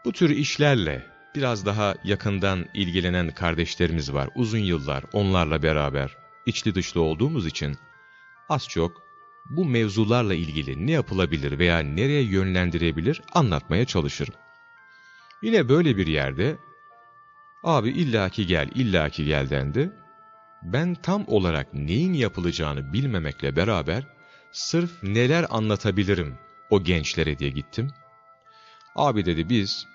Bu tür işlerle biraz daha yakından ilgilenen kardeşlerimiz var. Uzun yıllar onlarla beraber içli dışlı olduğumuz için az çok bu mevzularla ilgili ne yapılabilir veya nereye yönlendirebilir anlatmaya çalışırım. Yine böyle bir yerde abi illaki gel illaki gel dendi. Ben tam olarak neyin yapılacağını bilmemekle beraber sırf neler anlatabilirim o gençlere diye gittim. Abi dedi biz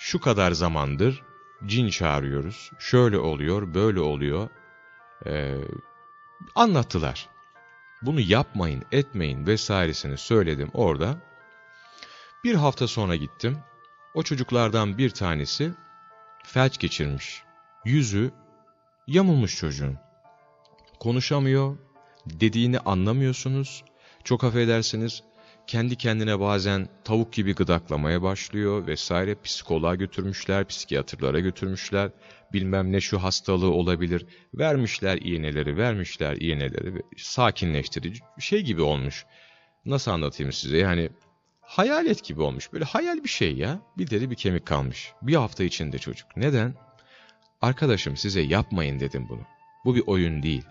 şu kadar zamandır cin çağırıyoruz. Şöyle oluyor, böyle oluyor. Ee, anlattılar. Bunu yapmayın, etmeyin vesairesini söyledim orada. Bir hafta sonra gittim. O çocuklardan bir tanesi felç geçirmiş. Yüzü yamulmuş çocuğun. Konuşamıyor, dediğini anlamıyorsunuz. Çok affedersiniz, kendi kendine bazen tavuk gibi gıdaklamaya başlıyor vesaire. Psikoloğa götürmüşler, psikiyatrlara götürmüşler. Bilmem ne şu hastalığı olabilir. Vermişler iğneleri, vermişler iğneleri. Sakinleştirici şey gibi olmuş. Nasıl anlatayım size yani hayalet gibi olmuş. Böyle hayal bir şey ya. Bir deri bir kemik kalmış. Bir hafta içinde çocuk. Neden? Arkadaşım size yapmayın dedim bunu. Bu bir oyun değil.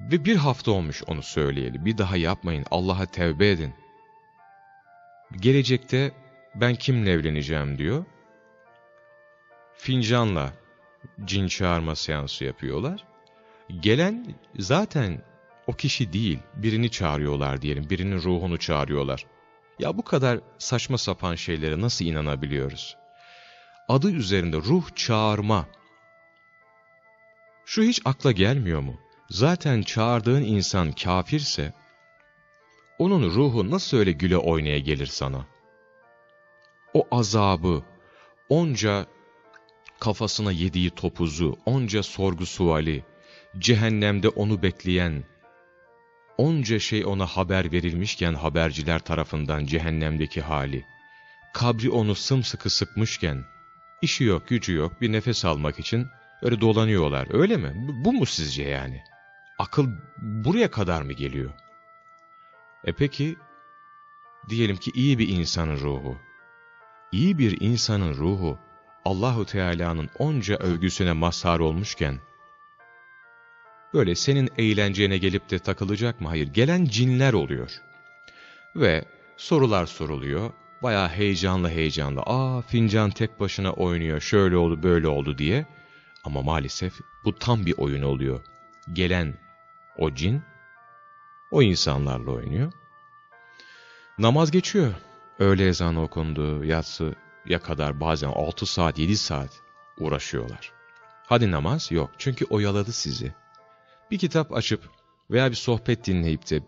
Ve bir hafta olmuş onu söyleyeli. Bir daha yapmayın. Allah'a tevbe edin. Gelecekte ben kimle evleneceğim diyor. Fincanla cin çağırma seansı yapıyorlar. Gelen zaten o kişi değil, birini çağırıyorlar diyelim, birinin ruhunu çağırıyorlar. Ya bu kadar saçma sapan şeylere nasıl inanabiliyoruz? Adı üzerinde ruh çağırma. Şu hiç akla gelmiyor mu? Zaten çağırdığın insan kafirse, onun ruhu nasıl öyle güle oynaya gelir sana? O azabı, onca kafasına yediği topuzu, onca sorgu suali, cehennemde onu bekleyen, onca şey ona haber verilmişken haberciler tarafından cehennemdeki hali, kabri onu sımsıkı sıkmışken, işi yok, gücü yok, bir nefes almak için öyle dolanıyorlar, öyle mi? Bu, mu sizce yani? Akıl buraya kadar mı geliyor? E peki, diyelim ki iyi bir insanın ruhu, iyi bir insanın ruhu, Allahu Teala'nın onca övgüsüne mazhar olmuşken, böyle senin eğlencene gelip de takılacak mı? Hayır, gelen cinler oluyor. Ve sorular soruluyor, bayağı heyecanlı heyecanlı, ''Aa fincan tek başına oynuyor, şöyle oldu, böyle oldu.'' diye. Ama maalesef bu tam bir oyun oluyor. Gelen o cin, o insanlarla oynuyor. Namaz geçiyor. Öğle ezanı okundu, yatsı ya kadar bazen 6 saat, 7 saat uğraşıyorlar. Hadi namaz yok çünkü oyaladı sizi. Bir kitap açıp veya bir sohbet dinleyip de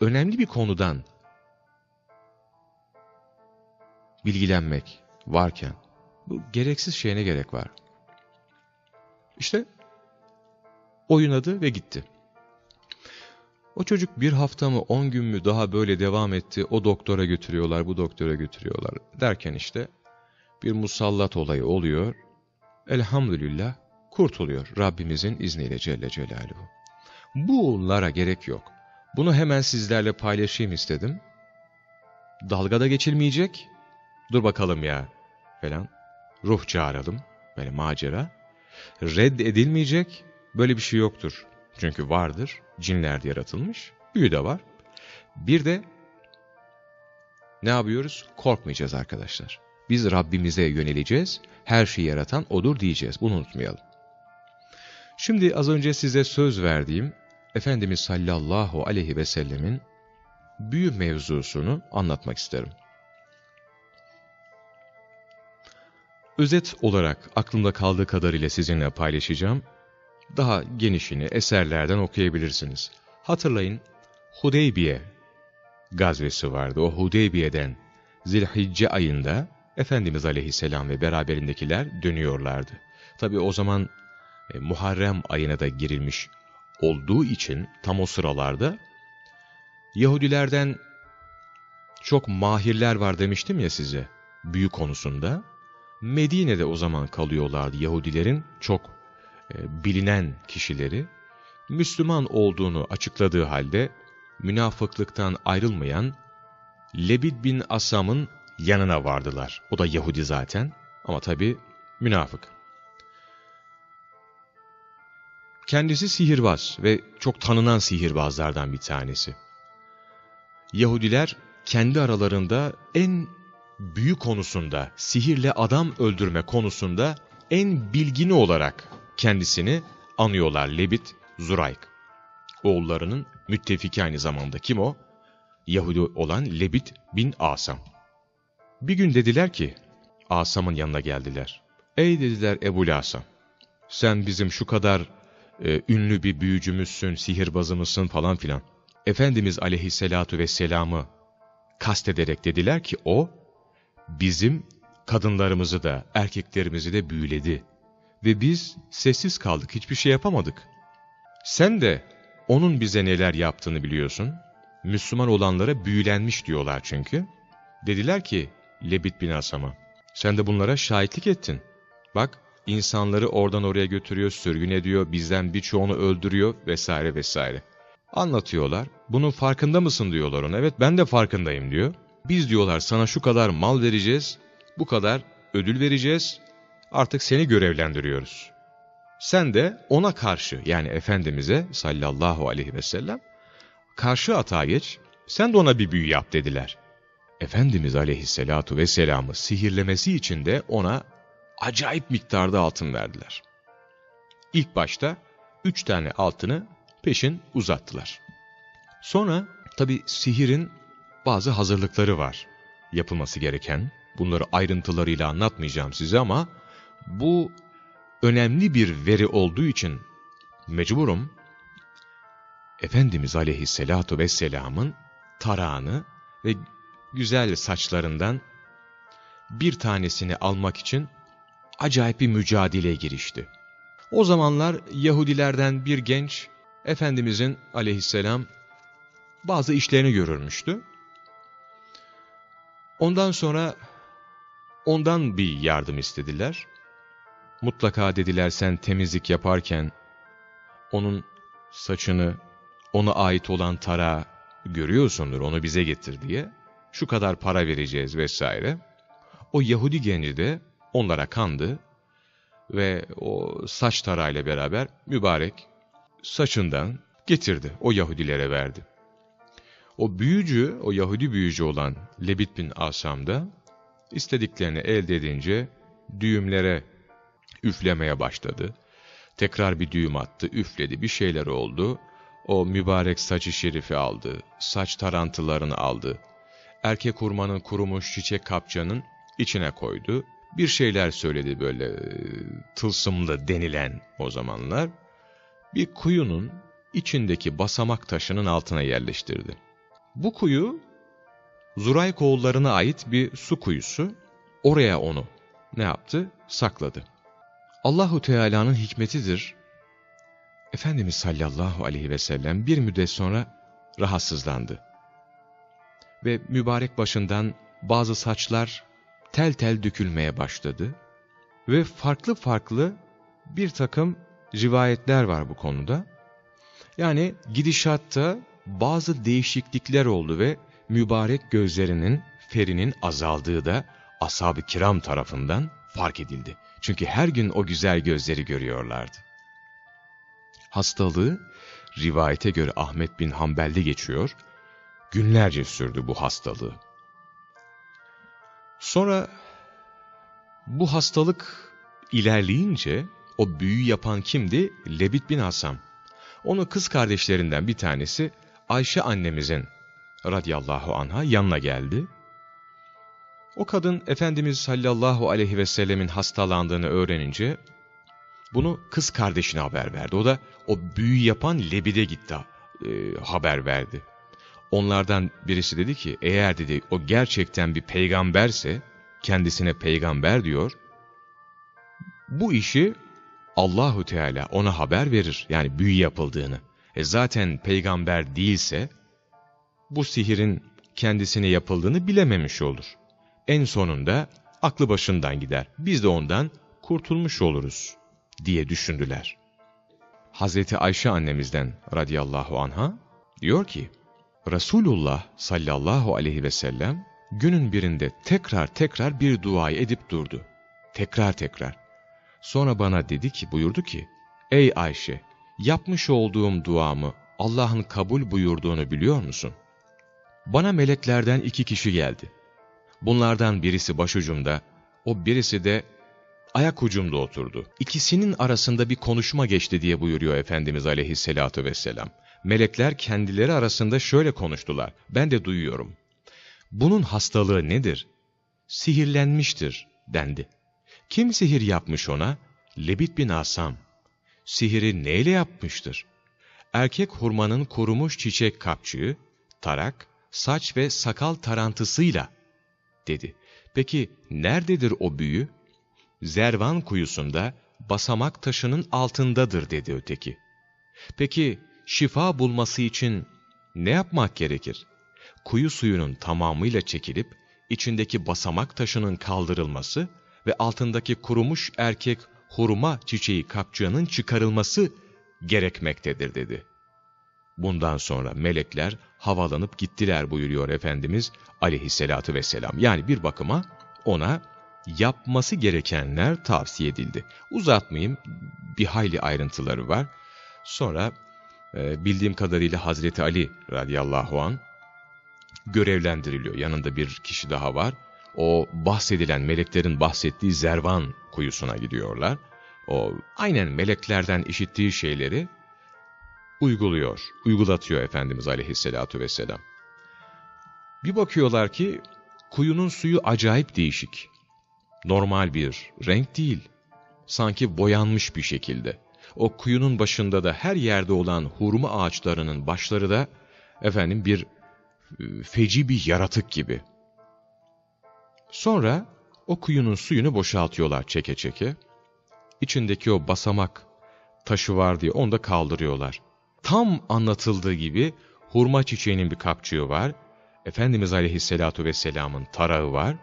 önemli bir konudan bilgilenmek varken bu gereksiz şeyine gerek var. İşte oynadı ve gitti. O çocuk bir hafta mı on gün mü daha böyle devam etti. O doktora götürüyorlar, bu doktora götürüyorlar. Derken işte bir musallat olayı oluyor. Elhamdülillah kurtuluyor Rabbimizin izniyle Celle Celaluhu. Bunlara gerek yok. Bunu hemen sizlerle paylaşayım istedim. Dalgada geçilmeyecek. Dur bakalım ya falan. Ruh çağıralım. Böyle macera. Reddedilmeyecek. Böyle bir şey yoktur. Çünkü vardır. Cinler de yaratılmış. Büyü de var. Bir de ne yapıyoruz? Korkmayacağız arkadaşlar. Biz Rabbimize yöneleceğiz. Her şeyi yaratan O'dur diyeceğiz. Bunu unutmayalım. Şimdi az önce size söz verdiğim Efendimiz sallallahu aleyhi ve sellemin büyü mevzusunu anlatmak isterim. Özet olarak aklımda kaldığı kadarıyla sizinle paylaşacağım. Daha genişini eserlerden okuyabilirsiniz. Hatırlayın Hudeybiye gazvesi vardı. O Hudeybiye'den Zilhicce ayında Efendimiz aleyhisselam ve beraberindekiler dönüyorlardı. Tabi o zaman e, Muharrem ayına da girilmiş olduğu için tam o sıralarda Yahudilerden çok mahirler var demiştim ya size büyü konusunda. Medine'de o zaman kalıyorlardı Yahudilerin çok bilinen kişileri. Müslüman olduğunu açıkladığı halde münafıklıktan ayrılmayan Lebid bin Asam'ın yanına vardılar. O da Yahudi zaten ama tabi münafık. Kendisi sihirbaz ve çok tanınan sihirbazlardan bir tanesi. Yahudiler kendi aralarında en büyü konusunda, sihirle adam öldürme konusunda en bilgini olarak kendisini anıyorlar Lebit Zurayk. Oğullarının müttefiki aynı zamanda kim o? Yahudi olan Lebit bin Asam. Bir gün dediler ki, Asam'ın yanına geldiler. Ey dediler Ebu Asam, sen bizim şu kadar e, ünlü bir büyücümüzsün, sihirbazımızsın falan filan. Efendimiz aleyhissalatu vesselam'ı kastederek dediler ki o, bizim kadınlarımızı da erkeklerimizi de büyüledi. Ve biz sessiz kaldık, hiçbir şey yapamadık. Sen de onun bize neler yaptığını biliyorsun. Müslüman olanlara büyülenmiş diyorlar çünkü. Dediler ki Lebit bin Asam'a, sen de bunlara şahitlik ettin. Bak insanları oradan oraya götürüyor, sürgün ediyor, bizden birçoğunu öldürüyor vesaire vesaire. Anlatıyorlar. Bunun farkında mısın diyorlar ona. Evet ben de farkındayım diyor. Biz diyorlar sana şu kadar mal vereceğiz, bu kadar ödül vereceğiz, artık seni görevlendiriyoruz. Sen de ona karşı yani Efendimiz'e sallallahu aleyhi ve sellem karşı atağa geç, sen de ona bir büyü yap dediler. Efendimiz aleyhisselatu vesselam'ı sihirlemesi için de ona acayip miktarda altın verdiler. İlk başta üç tane altını peşin uzattılar. Sonra tabi sihirin bazı hazırlıkları var yapılması gereken. Bunları ayrıntılarıyla anlatmayacağım size ama bu önemli bir veri olduğu için mecburum Efendimiz aleyhissalatu vesselamın tarağını ve güzel saçlarından bir tanesini almak için acayip bir mücadeleye girişti. O zamanlar Yahudilerden bir genç Efendimizin aleyhisselam bazı işlerini görürmüştü. Ondan sonra ondan bir yardım istediler. Mutlaka dediler sen temizlik yaparken onun saçını, ona ait olan tara görüyorsundur, onu bize getir diye. Şu kadar para vereceğiz vesaire. O Yahudi genci de onlara kandı ve o saç tarayla beraber mübarek saçından getirdi, o Yahudilere verdi. O büyücü, o Yahudi büyücü olan Lebit bin Asam da istediklerini elde edince düğümlere üflemeye başladı. Tekrar bir düğüm attı, üfledi, bir şeyler oldu. O mübarek saçı şerifi aldı, saç tarantılarını aldı. Erkek hurmanın kurumuş çiçek kapçanın içine koydu. Bir şeyler söyledi böyle e, tılsımlı denilen o zamanlar. Bir kuyunun içindeki basamak taşının altına yerleştirdi. Bu kuyu Zuraykoğullarına ait bir su kuyusu. Oraya onu ne yaptı? Sakladı. Allahu Teala'nın hikmetidir. Efendimiz sallallahu aleyhi ve sellem bir müddet sonra rahatsızlandı. Ve mübarek başından bazı saçlar tel tel dökülmeye başladı. Ve farklı farklı bir takım rivayetler var bu konuda. Yani gidişatta bazı değişiklikler oldu ve mübarek gözlerinin ferinin azaldığı da ashab-ı kiram tarafından fark edildi. Çünkü her gün o güzel gözleri görüyorlardı. Hastalığı rivayete göre Ahmet bin Hanbel'de geçiyor. Günlerce sürdü bu hastalığı. Sonra bu hastalık ilerleyince o büyü yapan kimdi? Lebit bin Hasam. Onu kız kardeşlerinden bir tanesi Ayşe annemizin radiyallahu anha yanına geldi. O kadın Efendimiz sallallahu aleyhi ve sellemin hastalandığını öğrenince bunu kız kardeşine haber verdi. O da o büyü yapan Lebid'e gitti e, haber verdi. Onlardan birisi dedi ki eğer dedi o gerçekten bir peygamberse kendisine peygamber diyor. Bu işi Allahu Teala ona haber verir yani büyü yapıldığını. E zaten peygamber değilse bu sihirin kendisine yapıldığını bilememiş olur. En sonunda aklı başından gider. Biz de ondan kurtulmuş oluruz diye düşündüler. Hazreti Ayşe annemizden radıyallahu anha diyor ki, Resulullah sallallahu aleyhi ve sellem günün birinde tekrar tekrar bir duayı edip durdu. Tekrar tekrar. Sonra bana dedi ki, buyurdu ki, Ey Ayşe, yapmış olduğum duamı Allah'ın kabul buyurduğunu biliyor musun? Bana meleklerden iki kişi geldi. Bunlardan birisi başucumda, o birisi de ayak ucumda oturdu. İkisinin arasında bir konuşma geçti diye buyuruyor Efendimiz aleyhissalatu vesselam. Melekler kendileri arasında şöyle konuştular. Ben de duyuyorum. Bunun hastalığı nedir? Sihirlenmiştir dendi. Kim sihir yapmış ona? Lebit bin Asam. Sihiri neyle yapmıştır? Erkek hurmanın kurumuş çiçek kapçığı, tarak, saç ve sakal tarantısıyla, dedi. Peki nerededir o büyü? Zervan kuyusunda, basamak taşının altındadır, dedi öteki. Peki şifa bulması için ne yapmak gerekir? Kuyu suyunun tamamıyla çekilip, içindeki basamak taşının kaldırılması ve altındaki kurumuş erkek hurma çiçeği kapçığının çıkarılması gerekmektedir dedi. Bundan sonra melekler havalanıp gittiler buyuruyor Efendimiz aleyhissalatü vesselam. Yani bir bakıma ona yapması gerekenler tavsiye edildi. Uzatmayayım, bir hayli ayrıntıları var. Sonra e, bildiğim kadarıyla Hazreti Ali radıyallahu an görevlendiriliyor. Yanında bir kişi daha var. O bahsedilen meleklerin bahsettiği Zervan kuyusuna gidiyorlar. O aynen meleklerden işittiği şeyleri uyguluyor, uygulatıyor Efendimiz aleyhissalatu vesselam. Bir bakıyorlar ki kuyunun suyu acayip değişik. Normal bir renk değil. Sanki boyanmış bir şekilde. O kuyunun başında da her yerde olan hurma ağaçlarının başları da efendim bir e, feci bir yaratık gibi. Sonra o kuyunun suyunu boşaltıyorlar çeke çeke. İçindeki o basamak taşı var diye onu da kaldırıyorlar. Tam anlatıldığı gibi hurma çiçeğinin bir kapçığı var. Efendimiz Aleyhisselatu Vesselam'ın tarağı var.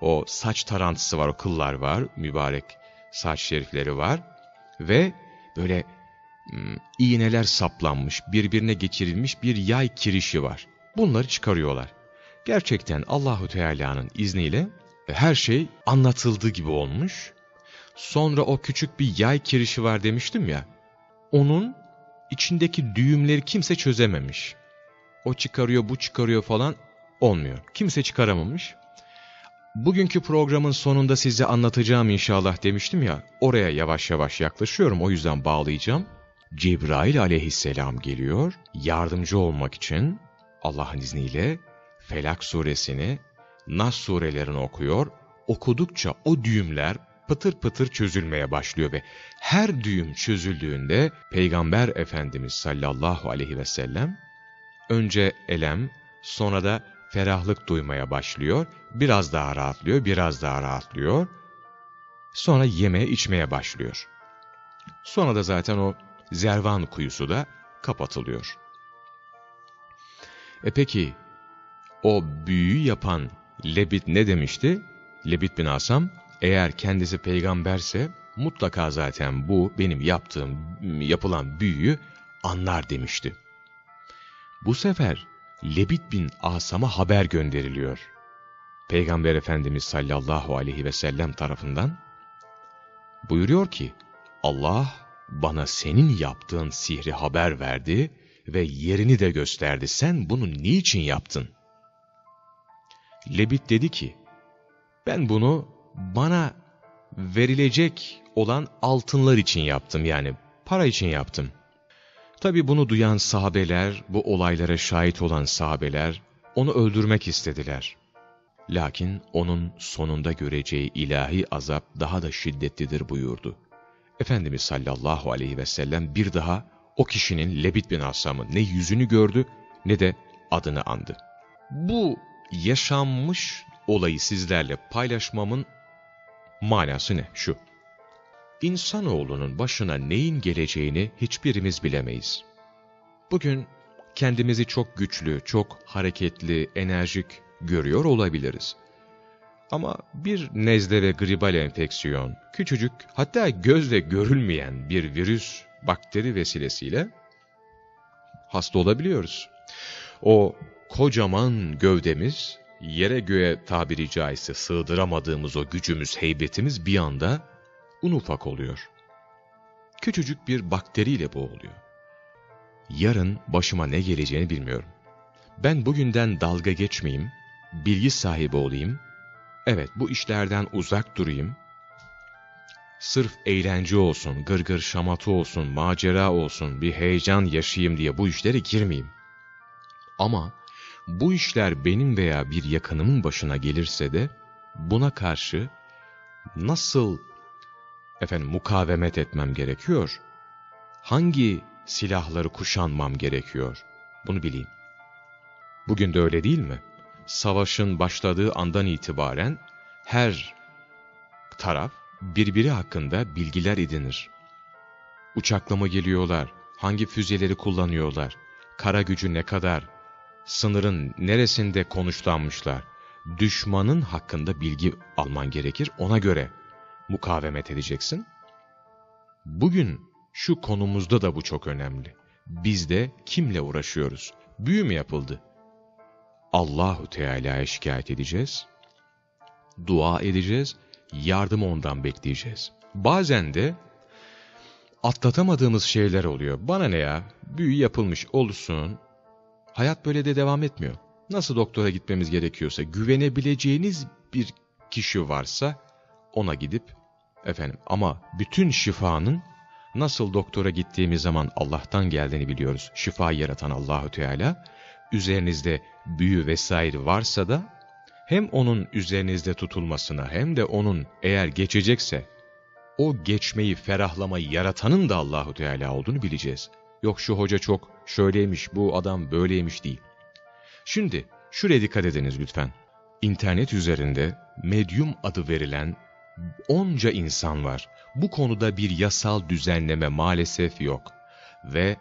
O saç tarantısı var, o kıllar var, mübarek saç şerifleri var. Ve böyle hmm, iğneler saplanmış, birbirine geçirilmiş bir yay kirişi var. Bunları çıkarıyorlar. Gerçekten Allahu Teala'nın izniyle her şey anlatıldığı gibi olmuş. Sonra o küçük bir yay kirişi var demiştim ya. Onun içindeki düğümleri kimse çözememiş. O çıkarıyor, bu çıkarıyor falan olmuyor. Kimse çıkaramamış. Bugünkü programın sonunda size anlatacağım inşallah demiştim ya, oraya yavaş yavaş yaklaşıyorum, o yüzden bağlayacağım. Cebrail aleyhisselam geliyor, yardımcı olmak için Allah'ın izniyle Felak suresini, Nas surelerini okuyor, okudukça o düğümler pıtır pıtır çözülmeye başlıyor ve her düğüm çözüldüğünde Peygamber Efendimiz sallallahu aleyhi ve sellem önce elem, sonra da ferahlık duymaya başlıyor. Biraz daha rahatlıyor, biraz daha rahatlıyor. Sonra yemeye içmeye başlıyor. Sonra da zaten o zervan kuyusu da kapatılıyor. E peki o büyü yapan Lebit ne demişti? Lebit bin Asam eğer kendisi peygamberse mutlaka zaten bu benim yaptığım yapılan büyüyü anlar demişti. Bu sefer Lebit bin Asam'a haber gönderiliyor. Peygamber Efendimiz sallallahu aleyhi ve sellem tarafından buyuruyor ki Allah bana senin yaptığın sihri haber verdi ve yerini de gösterdi. Sen bunu niçin yaptın? Lebit dedi ki ben bunu bana verilecek olan altınlar için yaptım yani para için yaptım. Tabi bunu duyan sahabeler, bu olaylara şahit olan sahabeler onu öldürmek istediler. Lakin onun sonunda göreceği ilahi azap daha da şiddetlidir buyurdu. Efendimiz sallallahu aleyhi ve sellem bir daha o kişinin Lebit bin Asam'ın ne yüzünü gördü ne de adını andı. Bu yaşanmış olayı sizlerle paylaşmamın manası ne? Şu. İnsanoğlunun başına neyin geleceğini hiçbirimiz bilemeyiz. Bugün kendimizi çok güçlü, çok hareketli, enerjik görüyor olabiliriz. Ama bir nezle ve gribal enfeksiyon, küçücük hatta gözle görülmeyen bir virüs, bakteri vesilesiyle hasta olabiliyoruz. O kocaman gövdemiz, yere göğe tabiri caizse sığdıramadığımız o gücümüz, heybetimiz bir anda un ufak oluyor. Küçücük bir bakteriyle boğuluyor. Yarın başıma ne geleceğini bilmiyorum. Ben bugünden dalga geçmeyeyim, bilgi sahibi olayım, evet bu işlerden uzak durayım, sırf eğlence olsun, gırgır şamatı olsun, macera olsun, bir heyecan yaşayayım diye bu işlere girmeyeyim. Ama bu işler benim veya bir yakınımın başına gelirse de buna karşı nasıl efendim mukavemet etmem gerekiyor? Hangi silahları kuşanmam gerekiyor? Bunu bileyim. Bugün de öyle değil mi? Savaşın başladığı andan itibaren her taraf birbiri hakkında bilgiler edinir. Uçakla mı geliyorlar? Hangi füzeleri kullanıyorlar? Kara gücü ne kadar? Sınırın neresinde konuşlanmışlar? Düşmanın hakkında bilgi alman gerekir. Ona göre mukavemet edeceksin. Bugün şu konumuzda da bu çok önemli. Biz de kimle uğraşıyoruz? Büyü mü yapıldı? Allahu Teala'ya şikayet edeceğiz. Dua edeceğiz. Yardım ondan bekleyeceğiz. Bazen de atlatamadığımız şeyler oluyor. Bana ne ya? Büyü yapılmış olsun. Hayat böyle de devam etmiyor. Nasıl doktora gitmemiz gerekiyorsa, güvenebileceğiniz bir kişi varsa ona gidip efendim ama bütün şifanın nasıl doktora gittiğimiz zaman Allah'tan geldiğini biliyoruz. Şifa yaratan Allahü Teala üzerinizde büyü vesaire varsa da hem onun üzerinizde tutulmasına hem de onun eğer geçecekse o geçmeyi, ferahlamayı yaratanın da Allahu Teala olduğunu bileceğiz. Yok şu hoca çok şöyleymiş, bu adam böyleymiş değil. Şimdi şuraya dikkat ediniz lütfen. İnternet üzerinde medyum adı verilen onca insan var. Bu konuda bir yasal düzenleme maalesef yok. Ve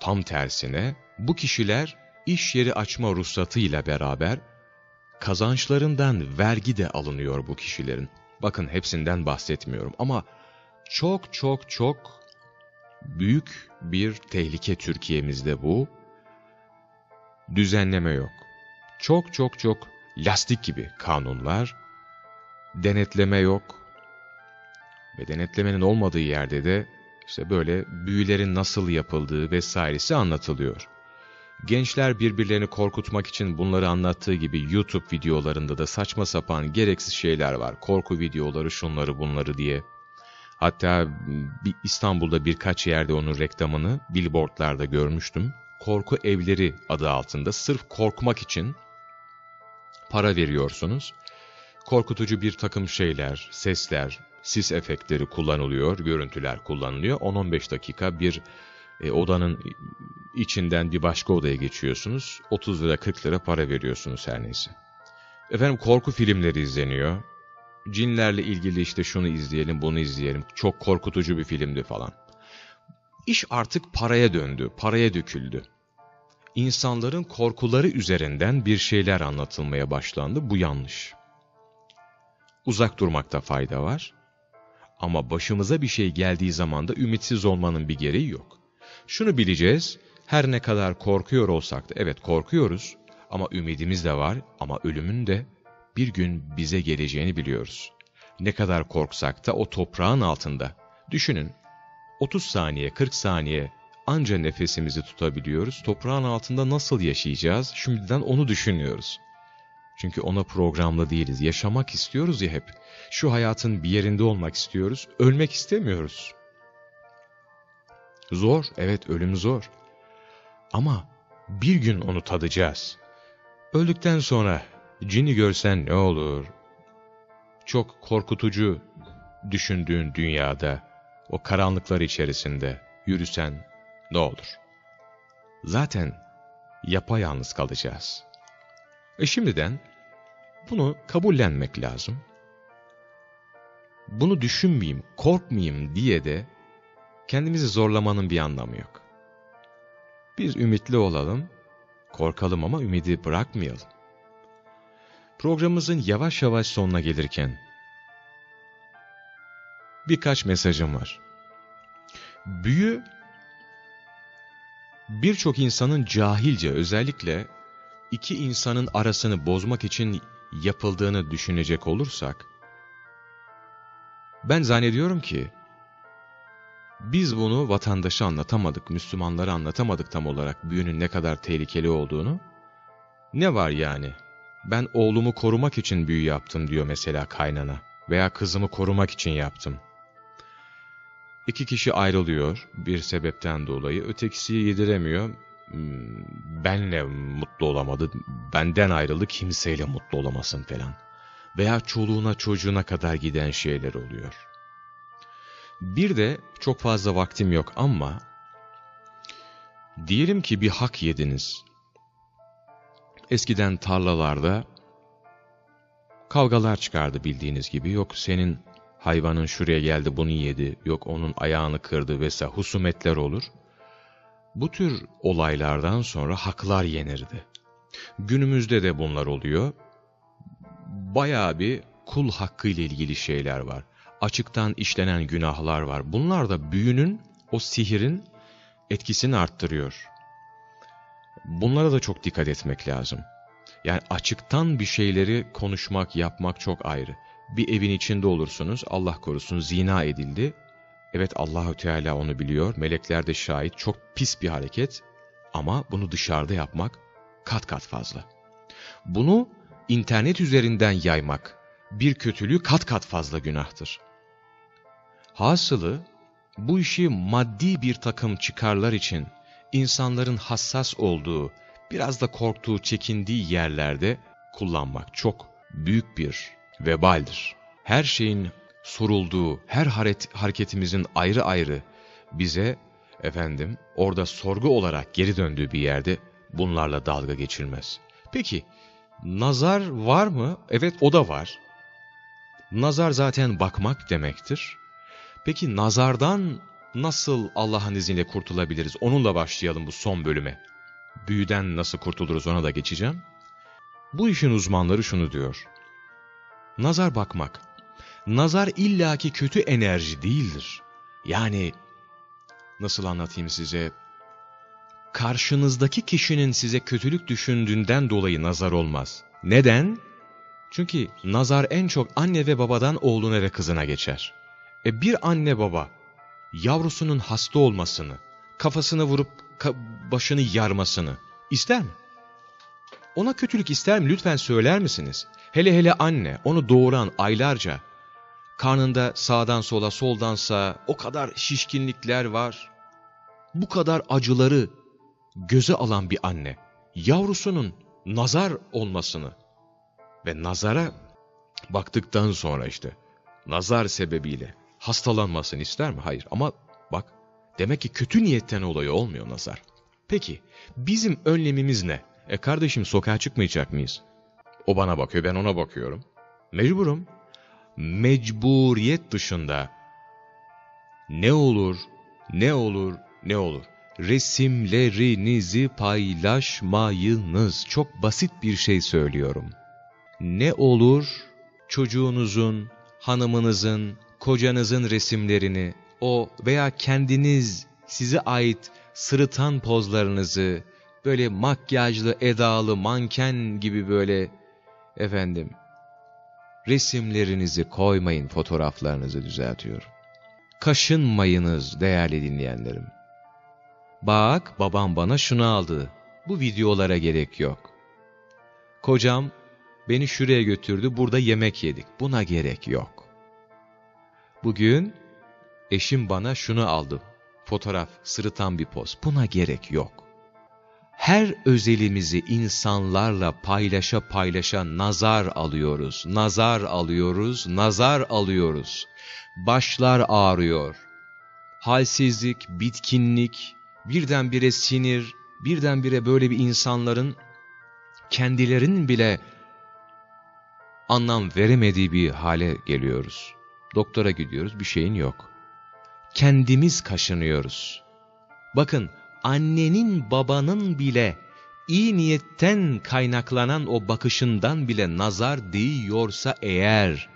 tam tersine bu kişiler iş yeri açma ruhsatıyla beraber kazançlarından vergi de alınıyor bu kişilerin. Bakın hepsinden bahsetmiyorum ama çok çok çok büyük bir tehlike Türkiye'mizde bu. Düzenleme yok. Çok çok çok lastik gibi kanunlar, denetleme yok ve denetlemenin olmadığı yerde de işte böyle büyülerin nasıl yapıldığı vesairesi anlatılıyor. Gençler birbirlerini korkutmak için bunları anlattığı gibi YouTube videolarında da saçma sapan gereksiz şeyler var. Korku videoları şunları bunları diye. Hatta bir İstanbul'da birkaç yerde onun reklamını billboardlarda görmüştüm. Korku evleri adı altında sırf korkmak için para veriyorsunuz. Korkutucu bir takım şeyler, sesler, sis efektleri kullanılıyor, görüntüler kullanılıyor. 10-15 dakika bir e, odanın içinden bir başka odaya geçiyorsunuz. 30 lira 40 lira para veriyorsunuz her neyse. Efendim korku filmleri izleniyor. Cinlerle ilgili işte şunu izleyelim bunu izleyelim. Çok korkutucu bir filmdi falan. İş artık paraya döndü, paraya döküldü. İnsanların korkuları üzerinden bir şeyler anlatılmaya başlandı. Bu yanlış. Uzak durmakta fayda var. Ama başımıza bir şey geldiği zaman da ümitsiz olmanın bir gereği yok. Şunu bileceğiz, her ne kadar korkuyor olsak da evet korkuyoruz ama ümidimiz de var ama ölümün de bir gün bize geleceğini biliyoruz. Ne kadar korksak da o toprağın altında. Düşünün 30 saniye 40 saniye anca nefesimizi tutabiliyoruz. Toprağın altında nasıl yaşayacağız? Şimdiden onu düşünüyoruz. Çünkü ona programlı değiliz. Yaşamak istiyoruz ya hep. Şu hayatın bir yerinde olmak istiyoruz. Ölmek istemiyoruz. Zor, evet ölüm zor. Ama bir gün onu tadacağız. Öldükten sonra cini görsen ne olur? Çok korkutucu düşündüğün dünyada, o karanlıklar içerisinde yürüsen ne olur? Zaten yapayalnız kalacağız. E şimdiden bunu kabullenmek lazım. Bunu düşünmeyeyim, korkmayayım diye de kendimizi zorlamanın bir anlamı yok. Biz ümitli olalım, korkalım ama ümidi bırakmayalım. Programımızın yavaş yavaş sonuna gelirken birkaç mesajım var. Büyü birçok insanın cahilce özellikle iki insanın arasını bozmak için yapıldığını düşünecek olursak ben zannediyorum ki biz bunu vatandaşa anlatamadık, Müslümanlara anlatamadık tam olarak büyünün ne kadar tehlikeli olduğunu. Ne var yani? Ben oğlumu korumak için büyü yaptım diyor mesela kaynana veya kızımı korumak için yaptım. İki kişi ayrılıyor bir sebepten dolayı, ötekisi yediremiyor. Hmm, benle mutlu olamadı, benden ayrıldı kimseyle mutlu olamasın falan. Veya çoluğuna çocuğuna kadar giden şeyler oluyor. Bir de çok fazla vaktim yok ama diyelim ki bir hak yediniz. Eskiden tarlalarda kavgalar çıkardı bildiğiniz gibi. Yok senin hayvanın şuraya geldi bunu yedi, yok onun ayağını kırdı vesaire husumetler olur. Bu tür olaylardan sonra haklar yenirdi. Günümüzde de bunlar oluyor. Bayağı bir kul hakkı ile ilgili şeyler var açıktan işlenen günahlar var. Bunlar da büyünün, o sihirin etkisini arttırıyor. Bunlara da çok dikkat etmek lazım. Yani açıktan bir şeyleri konuşmak, yapmak çok ayrı. Bir evin içinde olursunuz, Allah korusun zina edildi. Evet Allahü Teala onu biliyor, melekler de şahit. Çok pis bir hareket ama bunu dışarıda yapmak kat kat fazla. Bunu internet üzerinden yaymak bir kötülüğü kat kat fazla günahtır. Hasılı bu işi maddi bir takım çıkarlar için insanların hassas olduğu, biraz da korktuğu, çekindiği yerlerde kullanmak çok büyük bir vebaldir. Her şeyin sorulduğu, her hareketimizin ayrı ayrı bize efendim orada sorgu olarak geri döndüğü bir yerde bunlarla dalga geçilmez. Peki nazar var mı? Evet o da var. Nazar zaten bakmak demektir. Peki nazardan nasıl Allah'ın izniyle kurtulabiliriz? Onunla başlayalım bu son bölüme. Büyüden nasıl kurtuluruz ona da geçeceğim. Bu işin uzmanları şunu diyor. Nazar bakmak. Nazar illaki kötü enerji değildir. Yani nasıl anlatayım size? Karşınızdaki kişinin size kötülük düşündüğünden dolayı nazar olmaz. Neden? Çünkü nazar en çok anne ve babadan oğluna ve kızına geçer. E bir anne baba yavrusunun hasta olmasını, kafasını vurup ka başını yarmasını ister mi? Ona kötülük ister mi? Lütfen söyler misiniz? Hele hele anne, onu doğuran aylarca, karnında sağdan sola, soldan sağa o kadar şişkinlikler var. Bu kadar acıları göze alan bir anne, yavrusunun nazar olmasını ve nazara baktıktan sonra işte, nazar sebebiyle hastalanmasını ister mi? Hayır ama bak demek ki kötü niyetten olayı olmuyor nazar. Peki bizim önlemimiz ne? E kardeşim sokağa çıkmayacak mıyız? O bana bakıyor ben ona bakıyorum. Mecburum. Mecburiyet dışında ne olur, ne olur, ne olur. Resimlerinizi paylaşmayınız. Çok basit bir şey söylüyorum. Ne olur çocuğunuzun, hanımınızın, kocanızın resimlerini, o veya kendiniz size ait sırıtan pozlarınızı, böyle makyajlı, edalı, manken gibi böyle efendim resimlerinizi koymayın, fotoğraflarınızı düzeltiyorum. Kaşınmayınız değerli dinleyenlerim. Bak babam bana şunu aldı. Bu videolara gerek yok. Kocam beni şuraya götürdü, burada yemek yedik. Buna gerek yok. Bugün eşim bana şunu aldı. Fotoğraf, sırıtan bir poz. Buna gerek yok. Her özelimizi insanlarla paylaşa paylaşa nazar alıyoruz, nazar alıyoruz, nazar alıyoruz. Başlar ağrıyor. Halsizlik, bitkinlik, birdenbire sinir, birdenbire böyle bir insanların kendilerinin bile anlam veremediği bir hale geliyoruz. Doktora gidiyoruz bir şeyin yok. Kendimiz kaşınıyoruz. Bakın annenin babanın bile iyi niyetten kaynaklanan o bakışından bile nazar değiyorsa eğer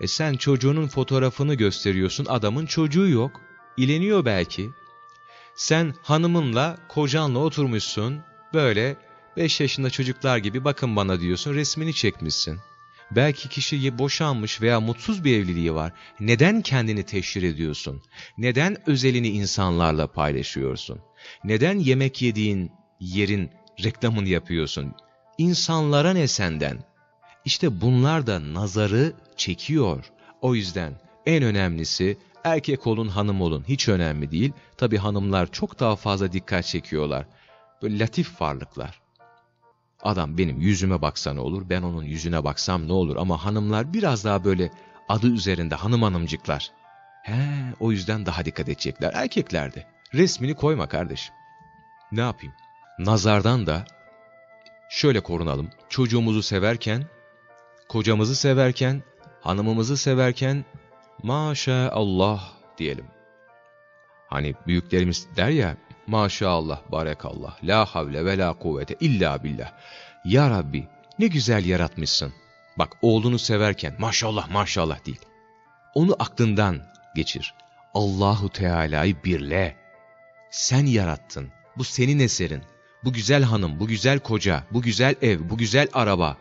e sen çocuğunun fotoğrafını gösteriyorsun adamın çocuğu yok. İleniyor belki. Sen hanımınla kocanla oturmuşsun böyle 5 yaşında çocuklar gibi bakın bana diyorsun resmini çekmişsin. Belki kişi boşanmış veya mutsuz bir evliliği var. Neden kendini teşhir ediyorsun? Neden özelini insanlarla paylaşıyorsun? Neden yemek yediğin yerin reklamını yapıyorsun? İnsanlara ne senden? İşte bunlar da nazarı çekiyor. O yüzden en önemlisi erkek olun hanım olun hiç önemli değil. Tabi hanımlar çok daha fazla dikkat çekiyorlar. Böyle latif varlıklar. Adam benim yüzüme baksa ne olur, ben onun yüzüne baksam ne olur ama hanımlar biraz daha böyle adı üzerinde hanım hanımcıklar. He, o yüzden daha dikkat edecekler. Erkekler de. Resmini koyma kardeşim. Ne yapayım? Nazardan da şöyle korunalım. Çocuğumuzu severken, kocamızı severken, hanımımızı severken maşallah diyelim. Hani büyüklerimiz der ya Maşallah, barekallah, la havle ve la kuvvete illa billah. Ya Rabbi ne güzel yaratmışsın. Bak oğlunu severken maşallah maşallah değil. Onu aklından geçir. Allahu Teala'yı birle. Sen yarattın. Bu senin eserin. Bu güzel hanım, bu güzel koca, bu güzel ev, bu güzel araba.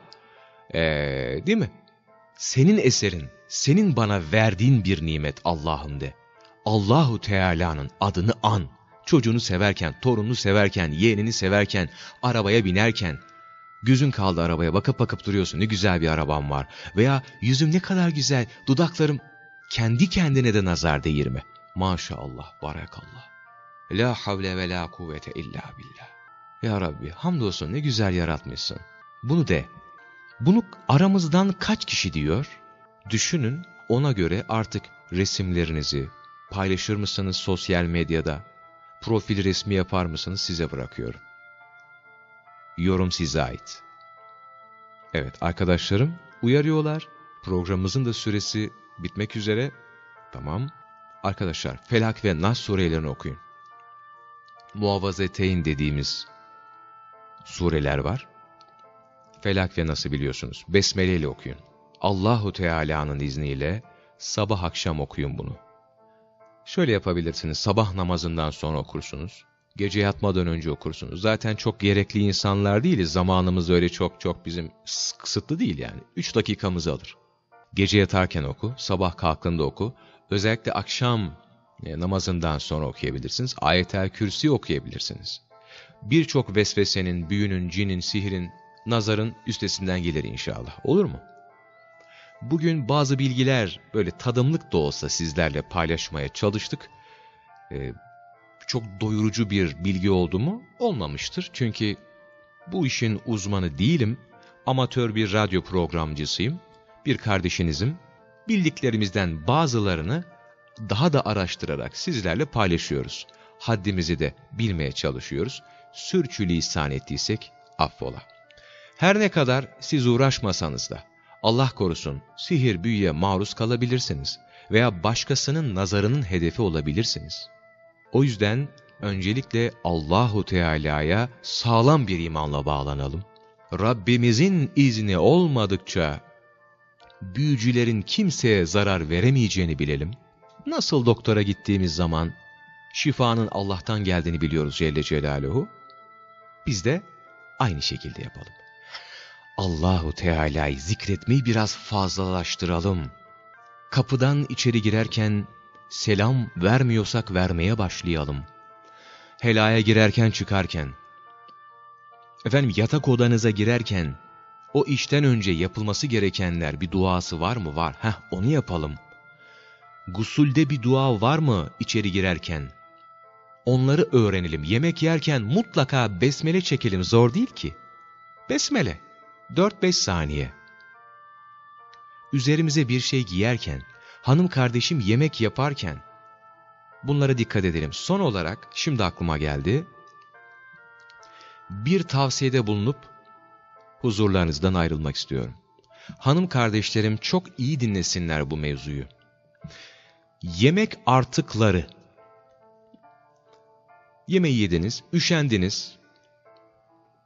Ee, değil mi? Senin eserin, senin bana verdiğin bir nimet Allah'ım de. Allahu Teala'nın adını an. Çocuğunu severken, torununu severken, yeğenini severken, arabaya binerken, gözün kaldı arabaya bakıp bakıp duruyorsun ne güzel bir arabam var. Veya yüzüm ne kadar güzel, dudaklarım kendi kendine de nazar değirme. Maşallah, barakallah. La havle ve la kuvvete illa billah. Ya Rabbi hamdolsun ne güzel yaratmışsın. Bunu de. Bunu aramızdan kaç kişi diyor? Düşünün ona göre artık resimlerinizi paylaşır mısınız sosyal medyada? Profil resmi yapar mısınız size bırakıyorum. Yorum size ait. Evet arkadaşlarım uyarıyorlar. Programımızın da süresi bitmek üzere. Tamam. Arkadaşlar Felak ve Nas surelerini okuyun. Muhavazeteyn dediğimiz sureler var. Felak ve Nas'ı biliyorsunuz. Besmele ile okuyun. Allahu Teala'nın izniyle sabah akşam okuyun bunu. Şöyle yapabilirsiniz. Sabah namazından sonra okursunuz. Gece yatmadan önce okursunuz. Zaten çok gerekli insanlar değiliz. Zamanımız öyle çok çok bizim kısıtlı değil yani. Üç dakikamızı alır. Gece yatarken oku, sabah kalktığında oku. Özellikle akşam e, namazından sonra okuyabilirsiniz. Ayet-el Kürsi okuyabilirsiniz. Birçok vesvesenin, büyünün, cinin, sihirin, nazarın üstesinden gelir inşallah. Olur mu? Bugün bazı bilgiler böyle tadımlık da olsa sizlerle paylaşmaya çalıştık. Ee, çok doyurucu bir bilgi oldu mu? Olmamıştır. Çünkü bu işin uzmanı değilim. Amatör bir radyo programcısıyım. Bir kardeşinizim. Bildiklerimizden bazılarını daha da araştırarak sizlerle paylaşıyoruz. Haddimizi de bilmeye çalışıyoruz. Sürçülisan ettiysek affola. Her ne kadar siz uğraşmasanız da Allah korusun sihir büyüye maruz kalabilirsiniz veya başkasının nazarının hedefi olabilirsiniz. O yüzden öncelikle Allahu Teala'ya sağlam bir imanla bağlanalım. Rabbimizin izni olmadıkça büyücülerin kimseye zarar veremeyeceğini bilelim. Nasıl doktora gittiğimiz zaman şifanın Allah'tan geldiğini biliyoruz Celle Celaluhu. Biz de aynı şekilde yapalım. Allahu Teala'yı zikretmeyi biraz fazlalaştıralım. Kapıdan içeri girerken selam vermiyorsak vermeye başlayalım. Helaya girerken çıkarken, efendim yatak odanıza girerken, o işten önce yapılması gerekenler bir duası var mı? Var. Heh onu yapalım. Gusulde bir dua var mı içeri girerken? Onları öğrenelim. Yemek yerken mutlaka besmele çekelim. Zor değil ki. Besmele. 4-5 saniye. Üzerimize bir şey giyerken, hanım kardeşim yemek yaparken, bunlara dikkat edelim. Son olarak, şimdi aklıma geldi, bir tavsiyede bulunup huzurlarınızdan ayrılmak istiyorum. Hanım kardeşlerim çok iyi dinlesinler bu mevzuyu. Yemek artıkları. Yemeği yediniz, üşendiniz,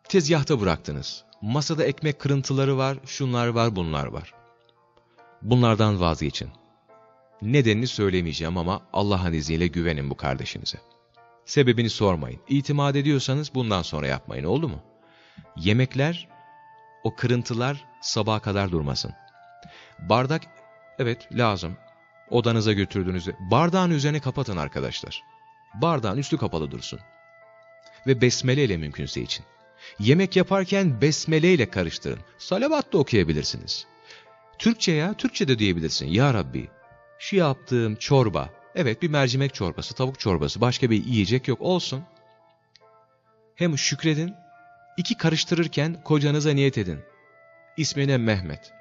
tezgahta bıraktınız. Masada ekmek kırıntıları var, şunlar var, bunlar var. Bunlardan vazgeçin. Nedenini söylemeyeceğim ama Allah'ın izniyle güvenin bu kardeşinize. Sebebini sormayın. İtimat ediyorsanız bundan sonra yapmayın oldu mu? Yemekler, o kırıntılar sabaha kadar durmasın. Bardak, evet lazım. Odanıza götürdüğünüzde bardağın üzerine kapatın arkadaşlar. Bardağın üstü kapalı dursun. Ve besmele ile mümkünse için. Yemek yaparken besmele ile karıştırın. Salavat da okuyabilirsiniz. Türkçe ya, Türkçe de diyebilirsin. Ya Rabbi, şu yaptığım çorba, evet bir mercimek çorbası, tavuk çorbası, başka bir yiyecek yok olsun. Hem şükredin, iki karıştırırken kocanıza niyet edin. İsmine Mehmet.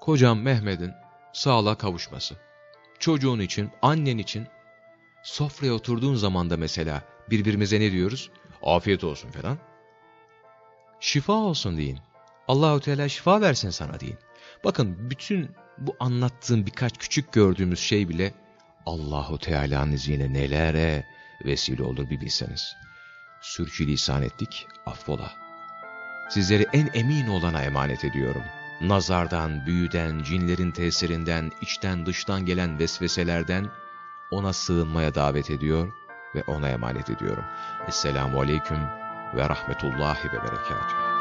Kocam Mehmet'in sağlığa kavuşması. Çocuğun için, annen için, sofraya oturduğun zaman da mesela birbirimize ne diyoruz? Afiyet olsun falan. Şifa olsun deyin. Allahu Teala şifa versin sana deyin. Bakın bütün bu anlattığım birkaç küçük gördüğümüz şey bile Allahu Teala'nın izniyle nelere vesile olur bir bilseniz. Sürçülisan ettik, affola. Sizleri en emin olana emanet ediyorum. Nazardan, büyüden, cinlerin tesirinden, içten dıştan gelen vesveselerden ona sığınmaya davet ediyor ve ona emanet ediyorum. Esselamu Aleyküm ve Rahmetullahi ve Berekatuhu.